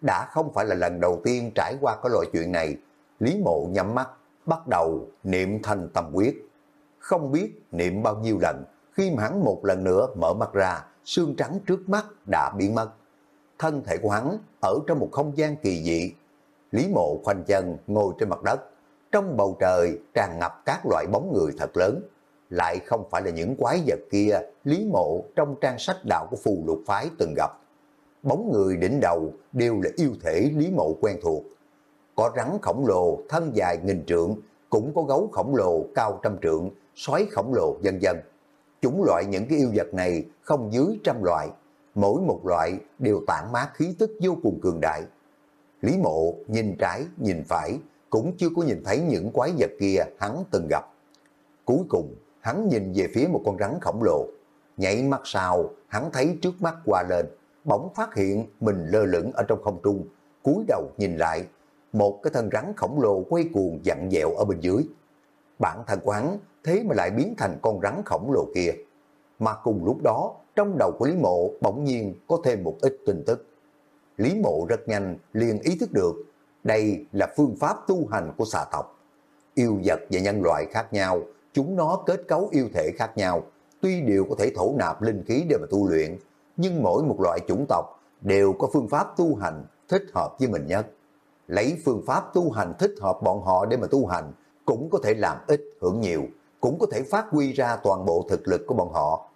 Đã không phải là lần đầu tiên trải qua cái loại chuyện này, Lý mộ nhắm mắt, bắt đầu niệm thành tâm quyết. Không biết niệm bao nhiêu lần, khi mà hắn một lần nữa mở mắt ra, xương trắng trước mắt đã biến mất. Thân thể của hắn ở trong một không gian kỳ dị. Lý mộ khoanh chân ngồi trên mặt đất, trong bầu trời tràn ngập các loại bóng người thật lớn, lại không phải là những quái vật kia Lý Mộ trong trang sách đạo của phù lục phái từng gặp. Bóng người đỉnh đầu đều là yêu thể Lý Mộ quen thuộc. Có rắn khổng lồ thân dài nghìn trượng, cũng có gấu khổng lồ cao trăm trượng, sói khổng lồ dân dân. Chúng loại những cái yêu vật này không dưới trăm loại, mỗi một loại đều tản mát khí tức vô cùng cường đại. Lý Mộ nhìn trái, nhìn phải, cũng chưa có nhìn thấy những quái vật kia hắn từng gặp. Cuối cùng, hắn nhìn về phía một con rắn khổng lồ. Nhảy mắt sau, hắn thấy trước mắt qua lên, bỗng phát hiện mình lơ lửng ở trong không trung, cúi đầu nhìn lại, một cái thân rắn khổng lồ quay cuồng dặn dẹo ở bên dưới. Bản thân của hắn thế mà lại biến thành con rắn khổng lồ kia. Mà cùng lúc đó, trong đầu của Lý Mộ bỗng nhiên có thêm một ít tin tức. Lý Mộ rất nhanh liền ý thức được đây là phương pháp tu hành của xà tộc. Yêu vật và nhân loại khác nhau, chúng nó kết cấu yêu thể khác nhau, tuy đều có thể thổ nạp linh khí để mà tu luyện, nhưng mỗi một loại chủng tộc đều có phương pháp tu hành thích hợp với mình nhất. Lấy phương pháp tu hành thích hợp bọn họ để mà tu hành, cũng có thể làm ít hưởng nhiều, cũng có thể phát huy ra toàn bộ thực lực của bọn họ.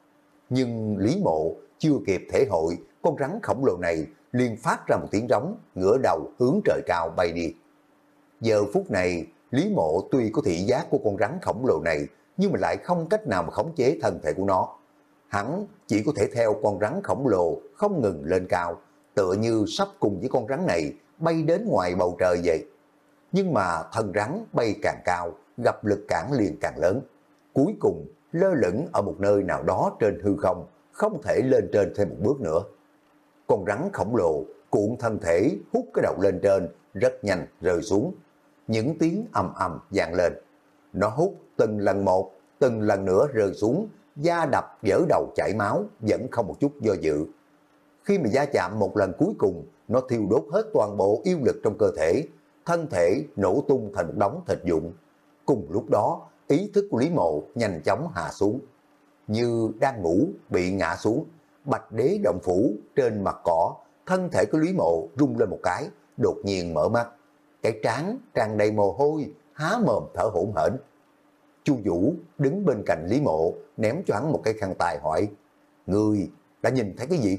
Nhưng Lý Mộ chưa kịp thể hội, con rắn khổng lồ này liền phát ra một tiếng rống, ngửa đầu hướng trời cao bay đi. Giờ phút này, Lý Mộ tuy có thị giác của con rắn khổng lồ này, nhưng mà lại không cách nào mà khống chế thân thể của nó. Hắn chỉ có thể theo con rắn khổng lồ không ngừng lên cao, tựa như sắp cùng với con rắn này bay đến ngoài bầu trời vậy. Nhưng mà thân rắn bay càng cao, gặp lực cản liền càng lớn. Cuối cùng lơ lửng ở một nơi nào đó trên hư không, không thể lên trên thêm một bước nữa. Con rắn khổng lồ cuộn thân thể hút cái đầu lên trên, rất nhanh rơi xuống. Những tiếng ầm ầm vang lên. Nó hút từng lần một, từng lần nữa rơi xuống, da đập dở đầu chảy máu, vẫn không một chút do dự. Khi mà da chạm một lần cuối cùng, nó thiêu đốt hết toàn bộ yêu lực trong cơ thể, thân thể nổ tung thành một đống thịt dụng. Cùng lúc đó, ý thức của Lý Mộ nhanh chóng hạ xuống. Như đang ngủ, bị ngã xuống, bạch đế động phủ trên mặt cỏ, thân thể của Lý Mộ rung lên một cái, đột nhiên mở mắt. Cái trán tràn đầy mồ hôi, há mồm thở hổn hển. Chu Vũ đứng bên cạnh Lý Mộ, ném cho hắn một cái khăn tài hỏi, Người đã nhìn thấy cái gì?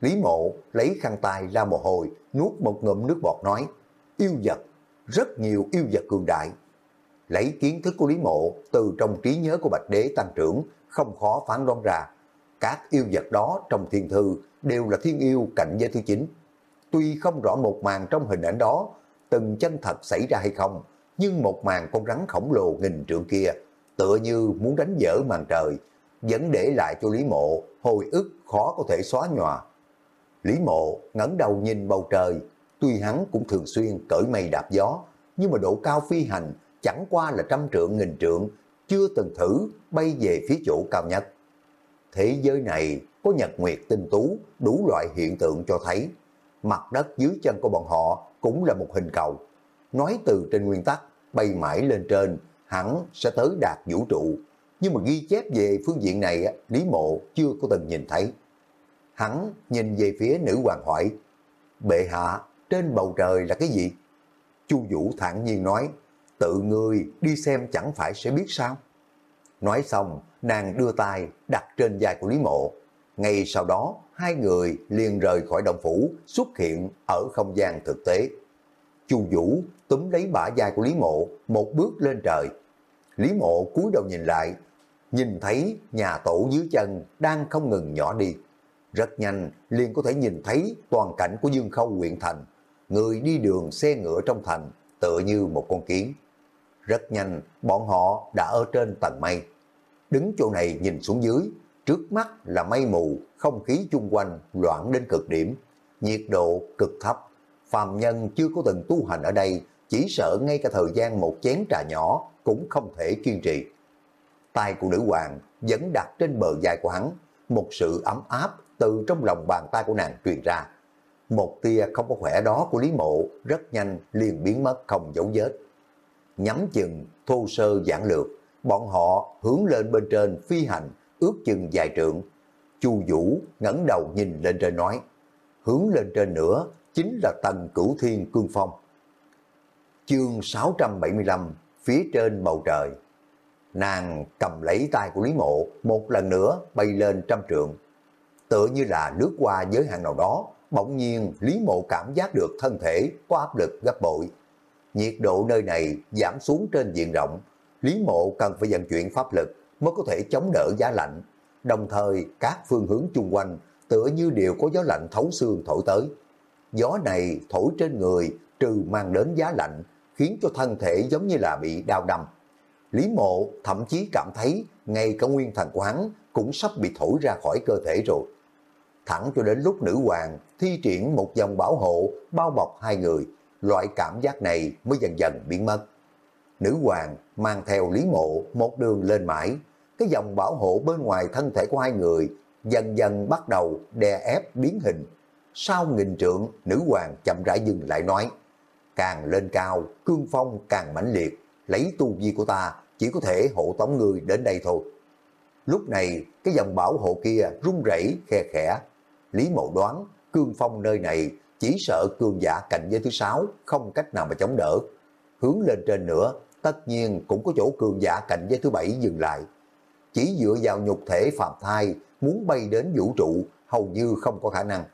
Lý Mộ lấy khăn tài ra mồ hôi, nuốt một ngụm nước bọt nói, yêu vật, rất nhiều yêu vật cường đại. Lấy kiến thức của Lý Mộ từ trong trí nhớ của Bạch Đế tăng trưởng, không khó phán đoán ra. Các yêu vật đó trong thiên thư đều là thiên yêu cạnh giới thứ chín. Tuy không rõ một màn trong hình ảnh đó từng chân thật xảy ra hay không, nhưng một màn con rắn khổng lồ nghìn trượng kia tựa như muốn đánh dở màn trời, vẫn để lại cho Lý Mộ hồi ức khó có thể xóa nhòa. Lý Mộ ngẩng đầu nhìn bầu trời, tuy hắn cũng thường xuyên cởi mây đạp gió, nhưng mà độ cao phi hành chẳng qua là trăm trượng nghìn trượng, chưa từng thử bay về phía chỗ cao nhất. Thế giới này có nhật nguyệt tinh tú, đủ loại hiện tượng cho thấy. Mặt đất dưới chân của bọn họ cũng là một hình cầu. Nói từ trên nguyên tắc, bay mãi lên trên, hẳn sẽ tới đạt vũ trụ. Nhưng mà ghi chép về phương diện này, Lý Mộ chưa có từng nhìn thấy. Hắn nhìn về phía nữ hoàng hỏi, Bệ hạ, trên bầu trời là cái gì? Chu Vũ thản nhiên nói, tự ngươi đi xem chẳng phải sẽ biết sao. Nói xong, nàng đưa tay đặt trên vai của Lý Mộ. Ngay sau đó, hai người liền rời khỏi động phủ, xuất hiện ở không gian thực tế. Chu Vũ túm lấy bả vai của Lý Mộ, một bước lên trời. Lý Mộ cúi đầu nhìn lại, nhìn thấy nhà tổ dưới chân đang không ngừng nhỏ đi. Rất nhanh liền có thể nhìn thấy toàn cảnh của Dương Khâu huyện thành. Người đi đường xe ngựa trong thành tựa như một con kiến. Rất nhanh bọn họ đã ở trên tầng mây. Đứng chỗ này nhìn xuống dưới, trước mắt là mây mù, không khí chung quanh loạn đến cực điểm. Nhiệt độ cực thấp, phàm nhân chưa có từng tu hành ở đây, chỉ sợ ngay cả thời gian một chén trà nhỏ cũng không thể kiên trì. Tay của nữ hoàng vẫn đặt trên bờ dài của hắn, một sự ấm áp từ trong lòng bàn tay của nàng truyền ra. Một tia không có khỏe đó của Lý Mộ rất nhanh liền biến mất không dấu vết. Nhắm chừng, thô sơ giản lược, bọn họ hướng lên bên trên phi hành, ước chừng dài trượng. Chu Vũ ngẩng đầu nhìn lên trên nói, hướng lên trên nữa chính là tầng cửu thiên cương phong. Chương 675, phía trên bầu trời. Nàng cầm lấy tay của Lý Mộ, một lần nữa bay lên trăm trượng. Tựa như là lướt qua giới hạn nào đó, bỗng nhiên Lý Mộ cảm giác được thân thể có áp lực gấp bội. Nhiệt độ nơi này giảm xuống trên diện rộng, Lý Mộ cần phải vận chuyển pháp lực mới có thể chống đỡ giá lạnh. Đồng thời các phương hướng chung quanh tựa như đều có gió lạnh thấu xương thổi tới. Gió này thổi trên người trừ mang đến giá lạnh, khiến cho thân thể giống như là bị đau đâm. Lý mộ thậm chí cảm thấy ngay cả nguyên thần của hắn cũng sắp bị thổi ra khỏi cơ thể rồi. Thẳng cho đến lúc nữ hoàng thi triển một dòng bảo hộ bao bọc hai người, loại cảm giác này mới dần dần biến mất. Nữ hoàng mang theo Lý mộ một đường lên mãi, cái dòng bảo hộ bên ngoài thân thể của hai người dần dần bắt đầu đè ép biến hình. Sau nghìn trượng, nữ hoàng chậm rãi dừng lại nói, càng lên cao, cương phong càng mãnh liệt, lấy tu vi của ta chỉ có thể hộ tống người đến đây thôi. Lúc này, cái dòng bảo hộ kia rung rẩy khe khẽ. Lý mộ đoán, cương phong nơi này chỉ sợ cương giả cạnh giới thứ sáu không cách nào mà chống đỡ. Hướng lên trên nữa, tất nhiên cũng có chỗ cường giả cạnh giới thứ bảy dừng lại. Chỉ dựa vào nhục thể phạm thai, muốn bay đến vũ trụ hầu như không có khả năng.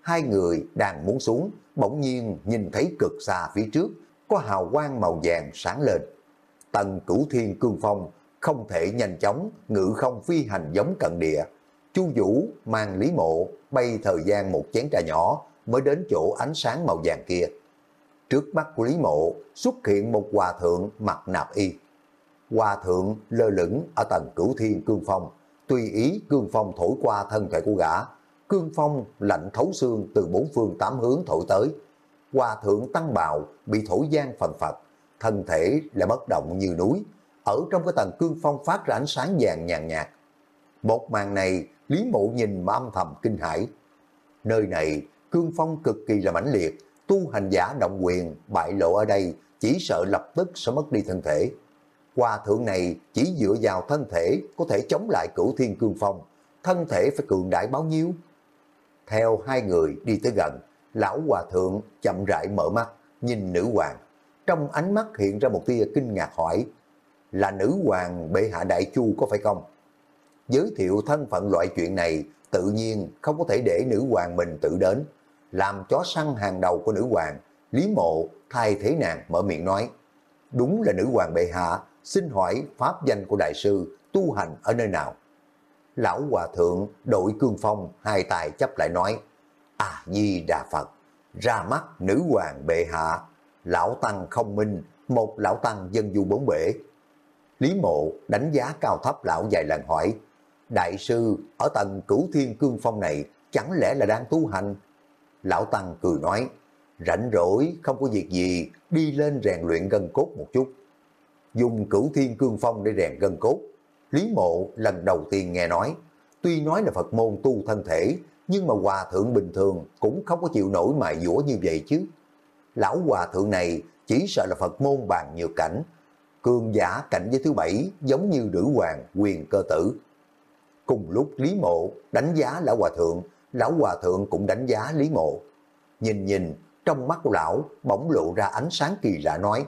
Hai người đang muốn xuống, bỗng nhiên nhìn thấy cực xa phía trước, có hào quang màu vàng sáng lên. Tần cửu thiên cương phong, không thể nhanh chóng, ngự không phi hành giống cận địa. Chu Vũ mang Lý Mộ bay thời gian một chén trà nhỏ mới đến chỗ ánh sáng màu vàng kia. Trước mắt của Lý Mộ xuất hiện một hòa thượng mặt nạp y. Hòa thượng lơ lửng ở tầng cửu thiên cương phong, tùy ý cương phong thổi qua thân thể của gã. Cương phong lạnh thấu xương từ bốn phương tám hướng thổi tới. Hòa thượng tăng bào bị thổi gian phần phật, thân thể lại bất động như núi. Ở trong cái tầng cương phong phát ra ánh sáng vàng nhàn nhạt. Một màn này, Lý Mộ nhìn mà âm thầm kinh hãi. Nơi này, cương phong cực kỳ là mãnh liệt, tu hành giả động quyền, bại lộ ở đây, chỉ sợ lập tức sẽ mất đi thân thể. Hòa thượng này chỉ dựa vào thân thể có thể chống lại cửu thiên cương phong, thân thể phải cường đại bao nhiêu? Theo hai người đi tới gần, lão hòa thượng chậm rãi mở mắt, nhìn nữ hoàng. Trong ánh mắt hiện ra một tia kinh ngạc hỏi, là nữ hoàng bệ hạ đại chu có phải không? Giới thiệu thân phận loại chuyện này tự nhiên không có thể để nữ hoàng mình tự đến. Làm chó săn hàng đầu của nữ hoàng, Lý Mộ thay thế nàng mở miệng nói, đúng là nữ hoàng bệ hạ, xin hỏi pháp danh của đại sư tu hành ở nơi nào? Lão Hòa Thượng đội cương phong hai tay chấp lại nói, À Di Đà Phật, ra mắt nữ hoàng bệ hạ, lão tăng không minh, một lão tăng dân du bốn bể. Lý mộ đánh giá cao thấp lão vài lần hỏi, Đại sư ở tầng cửu thiên cương phong này chẳng lẽ là đang tu hành? Lão Tăng cười nói, rảnh rỗi không có việc gì, đi lên rèn luyện gân cốt một chút. Dùng cửu thiên cương phong để rèn gân cốt. Lý mộ lần đầu tiên nghe nói, tuy nói là Phật môn tu thân thể, nhưng mà hòa thượng bình thường cũng không có chịu nổi mài dũa như vậy chứ. Lão hòa thượng này chỉ sợ là Phật môn bàn nhược cảnh, cường giả cảnh giới thứ bảy giống như nữ hoàng quyền cơ tử. Cùng lúc Lý Mộ đánh giá Lão Hòa Thượng, Lão Hòa Thượng cũng đánh giá Lý Mộ. Nhìn nhìn, trong mắt của Lão bỗng lộ ra ánh sáng kỳ lạ nói,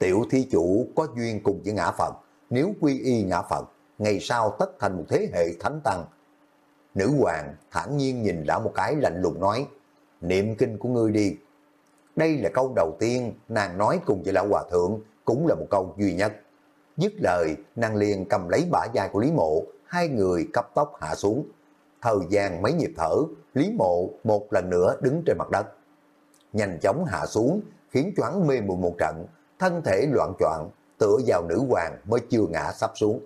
tiểu thi chủ có duyên cùng với ngã Phật, nếu quy y ngã Phật, ngày sau tất thành một thế hệ thánh tăng. Nữ hoàng thản nhiên nhìn lão một cái lạnh lùng nói, niệm kinh của ngươi đi. Đây là câu đầu tiên nàng nói cùng với lão hòa thượng, cũng là một câu duy nhất. Dứt lời, nàng liền cầm lấy bả vai của Lý Mộ, hai người cấp tốc hạ xuống. Thời gian mấy nhịp thở, Lý Mộ một lần nữa đứng trên mặt đất. Nhanh chóng hạ xuống, khiến choáng mê mùi một trận, thân thể loạn choạng tựa vào nữ hoàng mới chưa ngã sắp xuống.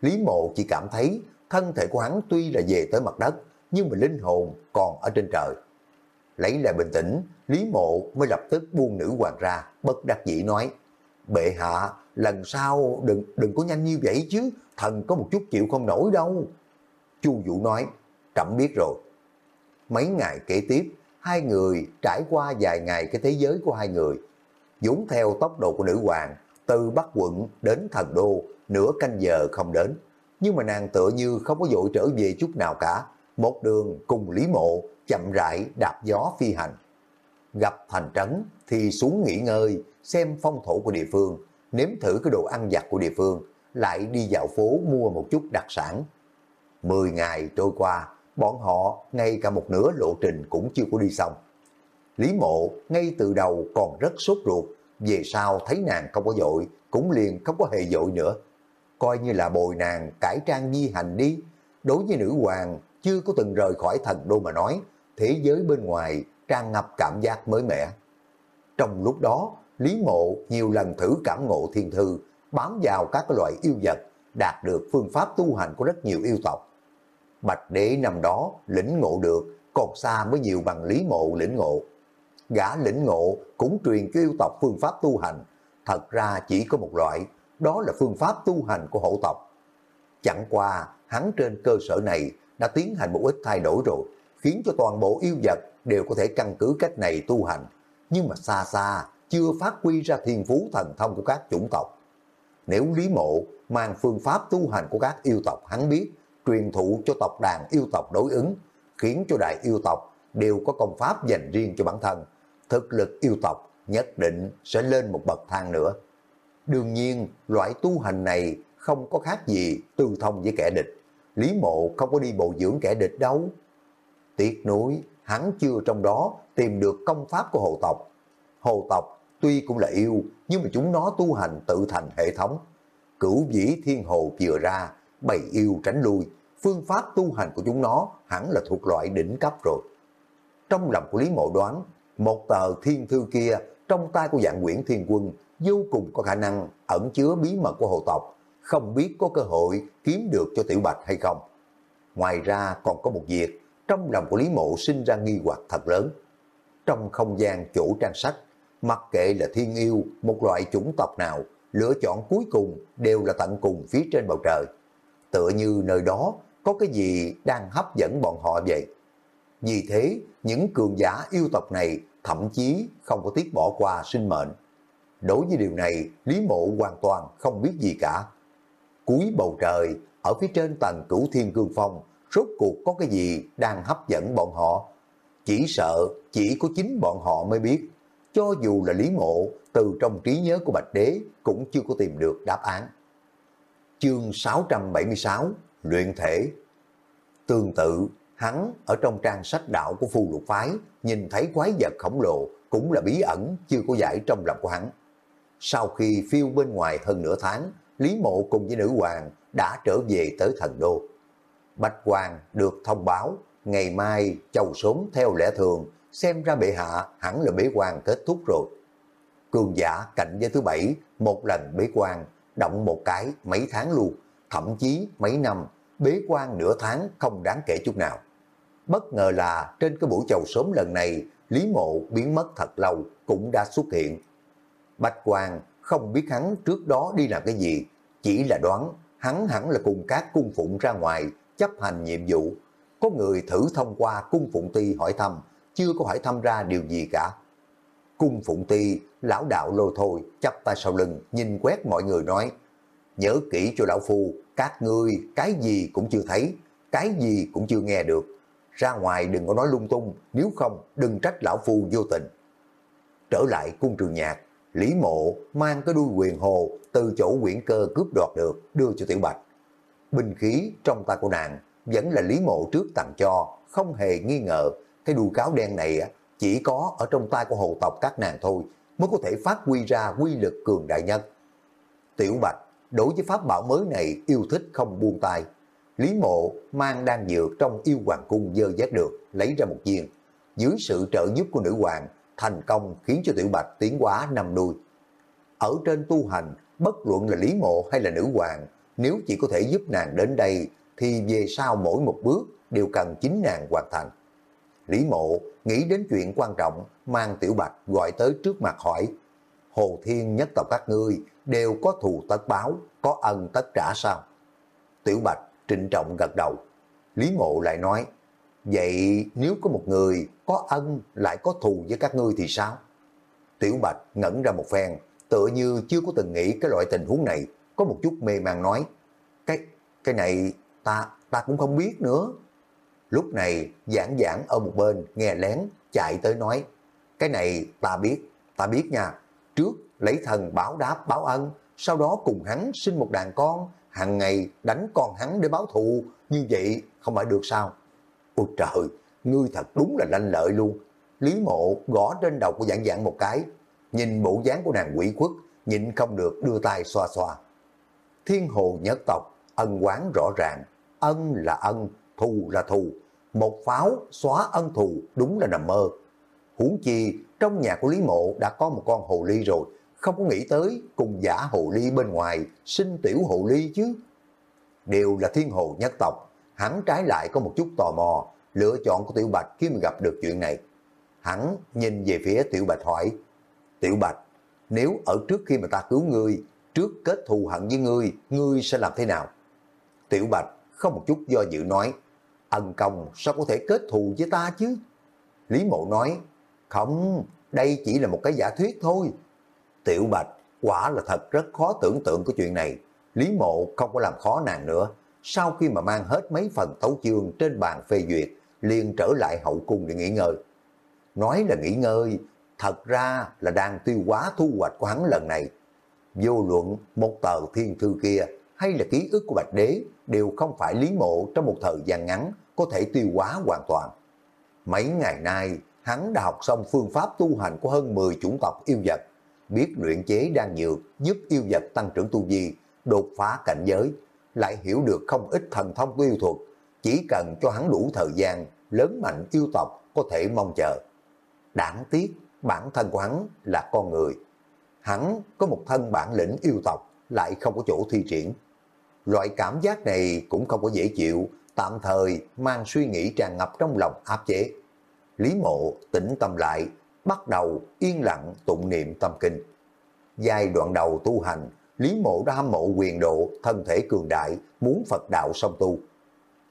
Lý Mộ chỉ cảm thấy thân thể của hắn tuy là về tới mặt đất, nhưng mà linh hồn còn ở trên trời. Lấy lại bình tĩnh, Lý Mộ mới lập tức buông nữ hoàng ra, bất đắc dĩ nói, bệ hạ, lần sau đừng đừng có nhanh như vậy chứ, thần có một chút chịu không nổi đâu. Chu Vũ nói, trẫm biết rồi. Mấy ngày kế tiếp, hai người trải qua vài ngày cái thế giới của hai người, dũng theo tốc độ của nữ hoàng, từ Bắc quận đến thần đô, nửa canh giờ không đến. Nhưng mà nàng tựa như không có dội trở về chút nào cả, một đường cùng Lý Mộ chậm rãi đạp gió phi hành. Gặp thành trấn thì xuống nghỉ ngơi, xem phong thổ của địa phương, nếm thử cái đồ ăn giặt của địa phương, lại đi dạo phố mua một chút đặc sản. Mười ngày trôi qua, bọn họ ngay cả một nửa lộ trình cũng chưa có đi xong. Lý mộ ngay từ đầu còn rất sốt ruột, về sau thấy nàng không có dội, cũng liền không có hề dội nữa. Coi như là bồi nàng cải trang di hành đi. Đối với nữ hoàng, chưa có từng rời khỏi thần đô mà nói, thế giới bên ngoài tràn ngập cảm giác mới mẻ. Trong lúc đó, Lý Mộ nhiều lần thử cảm ngộ thiên thư, bám vào các loại yêu vật, đạt được phương pháp tu hành của rất nhiều yêu tộc. Bạch đế năm đó lĩnh ngộ được, còn xa mới nhiều bằng Lý Mộ lĩnh ngộ. Gã lĩnh ngộ cũng truyền cho yêu tộc phương pháp tu hành, thật ra chỉ có một loại, đó là phương pháp tu hành của hậu tộc. Chẳng qua, hắn trên cơ sở này đã tiến hành một ít thay đổi rồi, khiến cho toàn bộ yêu vật đều có thể căn cứ cách này tu hành, nhưng mà xa xa chưa phát huy ra thiên phú thần thông của các chủng tộc. Nếu Lý Mộ mang phương pháp tu hành của các yêu tộc hắn biết, truyền thụ cho tộc đàn yêu tộc đối ứng, khiến cho đại yêu tộc đều có công pháp dành riêng cho bản thân, thực lực yêu tộc nhất định sẽ lên một bậc thang nữa. Đương nhiên, loại tu hành này không có khác gì tư thông với kẻ địch. Lý mộ không có đi bồi dưỡng kẻ địch đâu. Tiếc nuối, hắn chưa trong đó tìm được công pháp của hồ tộc. Hồ tộc tuy cũng là yêu, nhưng mà chúng nó tu hành tự thành hệ thống. Cửu vĩ thiên hồ vừa ra, bày yêu tránh lui, phương pháp tu hành của chúng nó hẳn là thuộc loại đỉnh cấp rồi. Trong lòng của Lý Mộ đoán, một tờ thiên thư kia trong tay của dạng Nguyễn Thiên Quân vô cùng có khả năng ẩn chứa bí mật của hồ tộc, không biết có cơ hội kiếm được cho Tiểu Bạch hay không. Ngoài ra còn có một việc, trong lòng của Lý Mộ sinh ra nghi hoặc thật lớn. Trong không gian chỗ trang sách, mặc kệ là thiên yêu, một loại chủng tộc nào, lựa chọn cuối cùng đều là tận cùng phía trên bầu trời. Tựa như nơi đó có cái gì đang hấp dẫn bọn họ vậy. Vì thế, những cường giả yêu tộc này thậm chí không có tiếc bỏ qua sinh mệnh. Đối với điều này, Lý Mộ hoàn toàn không biết gì cả. Cuối bầu trời, ở phía trên tầng cửu thiên cương phong, rốt cuộc có cái gì đang hấp dẫn bọn họ. Chỉ sợ chỉ có chính bọn họ mới biết. Cho dù là Lý Mộ, từ trong trí nhớ của Bạch Đế cũng chưa có tìm được đáp án. Chương 676 Luyện Thể Tương tự, hắn ở trong trang sách đạo của phù lục phái nhìn thấy quái vật khổng lồ cũng là bí ẩn chưa có giải trong lòng của hắn. Sau khi phiêu bên ngoài hơn nửa tháng, Lý Mộ cùng với nữ hoàng đã trở về tới thần đô. Bạch Hoàng được thông báo ngày mai chầu sớm theo lẽ thường, xem ra bệ hạ hẳn là bế quan kết thúc rồi. Cường giả cạnh giới thứ bảy, một lần bế quan, động một cái mấy tháng luôn, thậm chí mấy năm, bế quan nửa tháng không đáng kể chút nào. Bất ngờ là trên cái buổi chầu sớm lần này, Lý Mộ biến mất thật lâu cũng đã xuất hiện. Bạch Quang không biết hắn trước đó đi làm cái gì, chỉ là đoán hắn hẳn là cùng các cung phụng ra ngoài chấp hành nhiệm vụ. Có người thử thông qua cung phụng ti hỏi thăm, chưa có hỏi thăm ra điều gì cả. Cung phụng ti, lão đạo lô thôi, chắp tay sau lưng, nhìn quét mọi người nói, nhớ kỹ cho lão phu, các ngươi cái gì cũng chưa thấy, cái gì cũng chưa nghe được. Ra ngoài đừng có nói lung tung, nếu không đừng trách lão phu vô tình. Trở lại cung trường nhạc, Lý Mộ mang cái đuôi quyền hồ từ chỗ quyển cơ cướp đoạt được đưa cho Tiểu Bạch. Bình khí trong tay của nàng vẫn là Lý Mộ trước tặng cho, không hề nghi ngờ cái đuôi cáo đen này chỉ có ở trong tay của hồ tộc các nàng thôi mới có thể phát huy ra quy lực cường đại nhất. Tiểu Bạch đối với pháp bảo mới này yêu thích không buông tay. Lý mộ mang đan dược trong yêu hoàng cung dơ giác được, lấy ra một viên. Dưới sự trợ giúp của nữ hoàng, thành công khiến cho tiểu bạch tiến quá năm đuôi. Ở trên tu hành, bất luận là Lý mộ hay là nữ hoàng, nếu chỉ có thể giúp nàng đến đây, thì về sau mỗi một bước đều cần chính nàng hoàn thành. Lý mộ nghĩ đến chuyện quan trọng, mang tiểu bạch gọi tới trước mặt hỏi, Hồ Thiên nhất tộc các ngươi đều có thù tất báo, có ân tất trả sao? Tiểu Bạch trịnh trọng gật đầu. Lý Mộ lại nói, vậy nếu có một người có ân lại có thù với các ngươi thì sao? Tiểu Bạch ngẩn ra một phen, tựa như chưa có từng nghĩ cái loại tình huống này, có một chút mê man nói, cái cái này ta ta cũng không biết nữa. Lúc này giảng giảng ở một bên nghe lén chạy tới nói, cái này ta biết, ta biết nha, trước lấy thần báo đáp báo ân, sau đó cùng hắn sinh một đàn con, hàng ngày đánh con hắn để báo thù, như vậy không phải được sao? Ôi trời, ngươi thật đúng là lanh lợi luôn. Lý mộ gõ trên đầu của dạng dạng một cái, nhìn bộ dáng của nàng quỷ khuất, nhịn không được đưa tay xoa xoa. Thiên hồ nhất tộc, ân quán rõ ràng, ân là ân, thù là thù. Một pháo xóa ân thù đúng là nằm mơ. Huống chi trong nhà của Lý Mộ đã có một con hồ ly rồi, không có nghĩ tới cùng giả hồ ly bên ngoài sinh tiểu hồ ly chứ. Đều là thiên hồ nhất tộc, hắn trái lại có một chút tò mò, lựa chọn của Tiểu Bạch khi mà gặp được chuyện này. Hắn nhìn về phía Tiểu Bạch hỏi, Tiểu Bạch, nếu ở trước khi mà ta cứu ngươi, trước kết thù hận với ngươi, ngươi sẽ làm thế nào? Tiểu Bạch không một chút do dự nói, ân công sao có thể kết thù với ta chứ? Lý Mộ nói, không, đây chỉ là một cái giả thuyết thôi. Tiểu Bạch, quả là thật rất khó tưởng tượng của chuyện này. Lý Mộ không có làm khó nàng nữa. Sau khi mà mang hết mấy phần tấu chương trên bàn phê duyệt, liền trở lại hậu cung để nghỉ ngơi. Nói là nghỉ ngơi, thật ra là đang tiêu hóa thu hoạch của hắn lần này. Vô luận một tờ thiên thư kia hay là ký ức của Bạch Đế đều không phải Lý Mộ trong một thời gian ngắn có thể tiêu hóa hoàn toàn. Mấy ngày nay, hắn đã học xong phương pháp tu hành của hơn 10 chủng tộc yêu vật, biết luyện chế đan dược giúp yêu vật tăng trưởng tu vi, đột phá cảnh giới, lại hiểu được không ít thần thông của yêu thuật, chỉ cần cho hắn đủ thời gian, lớn mạnh yêu tộc có thể mong chờ. Đáng tiếc, bản thân của hắn là con người. Hắn có một thân bản lĩnh yêu tộc, lại không có chỗ thi triển. Loại cảm giác này cũng không có dễ chịu, tạm thời mang suy nghĩ tràn ngập trong lòng áp chế. Lý mộ tĩnh tâm lại, bắt đầu yên lặng tụng niệm tâm kinh. Giai đoạn đầu tu hành, Lý mộ đã hâm mộ quyền độ, thân thể cường đại, muốn Phật đạo song tu.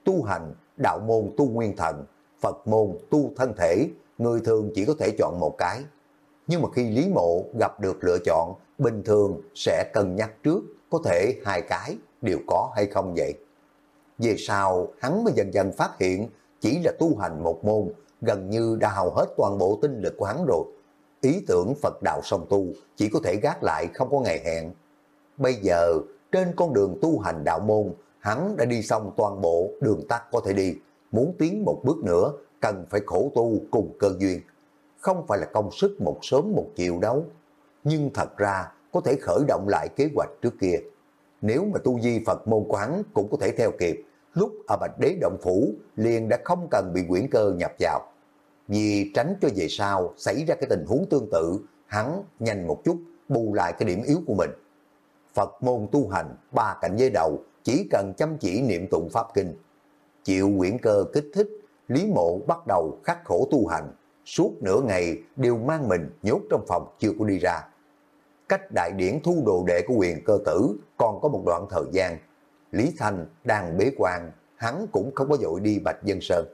Tu hành, đạo môn tu nguyên thần, Phật môn tu thân thể, người thường chỉ có thể chọn một cái. Nhưng mà khi Lý mộ gặp được lựa chọn, bình thường sẽ cân nhắc trước, có thể hai cái đều có hay không vậy. Về sau, hắn mới dần dần phát hiện chỉ là tu hành một môn gần như đã hầu hết toàn bộ tinh lực của hắn rồi. Ý tưởng Phật đạo song tu chỉ có thể gác lại không có ngày hẹn. Bây giờ, trên con đường tu hành đạo môn, hắn đã đi xong toàn bộ đường tắt có thể đi. Muốn tiến một bước nữa, cần phải khổ tu cùng cơ duyên. Không phải là công sức một sớm một chiều đâu. Nhưng thật ra, có thể khởi động lại kế hoạch trước kia. Nếu mà tu di Phật môn của hắn cũng có thể theo kịp, lúc ở Bạch Đế Động Phủ liền đã không cần bị quyển cơ nhập vào vì tránh cho về sau xảy ra cái tình huống tương tự, hắn nhanh một chút bù lại cái điểm yếu của mình. Phật môn tu hành, ba cảnh giới đầu, chỉ cần chăm chỉ niệm tụng Pháp Kinh. Chịu quyển cơ kích thích, Lý Mộ bắt đầu khắc khổ tu hành, suốt nửa ngày đều mang mình nhốt trong phòng chưa có đi ra. Cách đại điển thu đồ đệ của quyền cơ tử còn có một đoạn thời gian. Lý Thanh đang bế quan, hắn cũng không có dội đi Bạch Dân Sơn.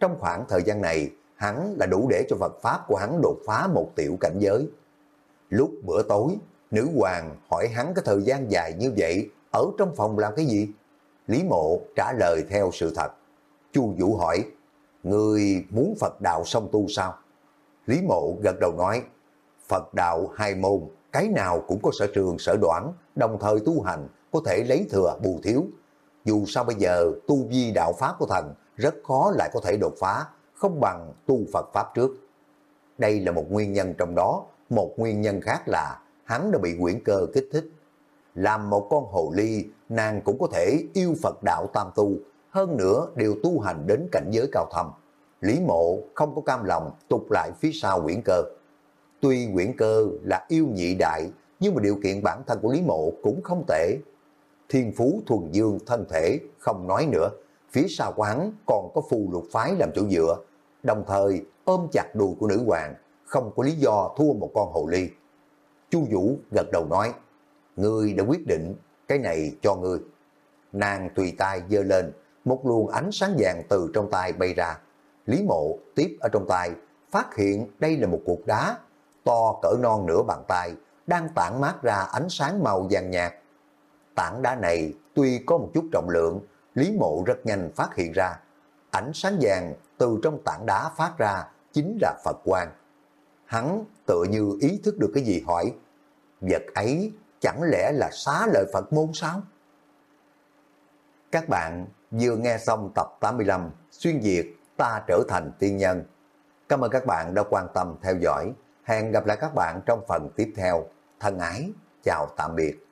Trong khoảng thời gian này, hắn là đủ để cho Phật Pháp của hắn đột phá một tiểu cảnh giới. Lúc bữa tối, nữ hoàng hỏi hắn cái thời gian dài như vậy, ở trong phòng làm cái gì? Lý mộ trả lời theo sự thật. Chu Vũ hỏi, người muốn Phật đạo song tu sao? Lý mộ gật đầu nói, Phật đạo hai môn, cái nào cũng có sở trường sở đoán, đồng thời tu hành, có thể lấy thừa bù thiếu. Dù sao bây giờ tu vi đạo Pháp của thần rất khó lại có thể đột phá, không bằng tu Phật Pháp trước. Đây là một nguyên nhân trong đó, một nguyên nhân khác là hắn đã bị quyển cơ kích thích. làm một con hồ ly, nàng cũng có thể yêu Phật đạo tam tu, hơn nữa đều tu hành đến cảnh giới cao thầm. Lý mộ không có cam lòng tục lại phía sau quyển cơ. Tuy quyển cơ là yêu nhị đại, nhưng mà điều kiện bản thân của Lý mộ cũng không tệ. Thiên phú thuần dương thân thể, không nói nữa. Phía sau của hắn còn có phù lục phái làm chỗ dựa, đồng thời ôm chặt đùi của nữ hoàng, không có lý do thua một con hồ ly. Chu Vũ gật đầu nói, ngươi đã quyết định, cái này cho ngươi. Nàng tùy tay giơ lên, một luồng ánh sáng vàng từ trong tay bay ra. Lý mộ tiếp ở trong tay, phát hiện đây là một cục đá, to cỡ non nửa bàn tay, đang tản mát ra ánh sáng màu vàng nhạt. Tảng đá này tuy có một chút trọng lượng, Lý mộ rất nhanh phát hiện ra. Ánh sáng vàng từ trong tảng đá phát ra chính là Phật quang. Hắn tựa như ý thức được cái gì hỏi, vật ấy chẳng lẽ là xá lợi Phật môn sao? Các bạn vừa nghe xong tập 85 Xuyên Việt ta trở thành tiên nhân. Cảm ơn các bạn đã quan tâm theo dõi. Hẹn gặp lại các bạn trong phần tiếp theo. Thân ái, chào tạm biệt.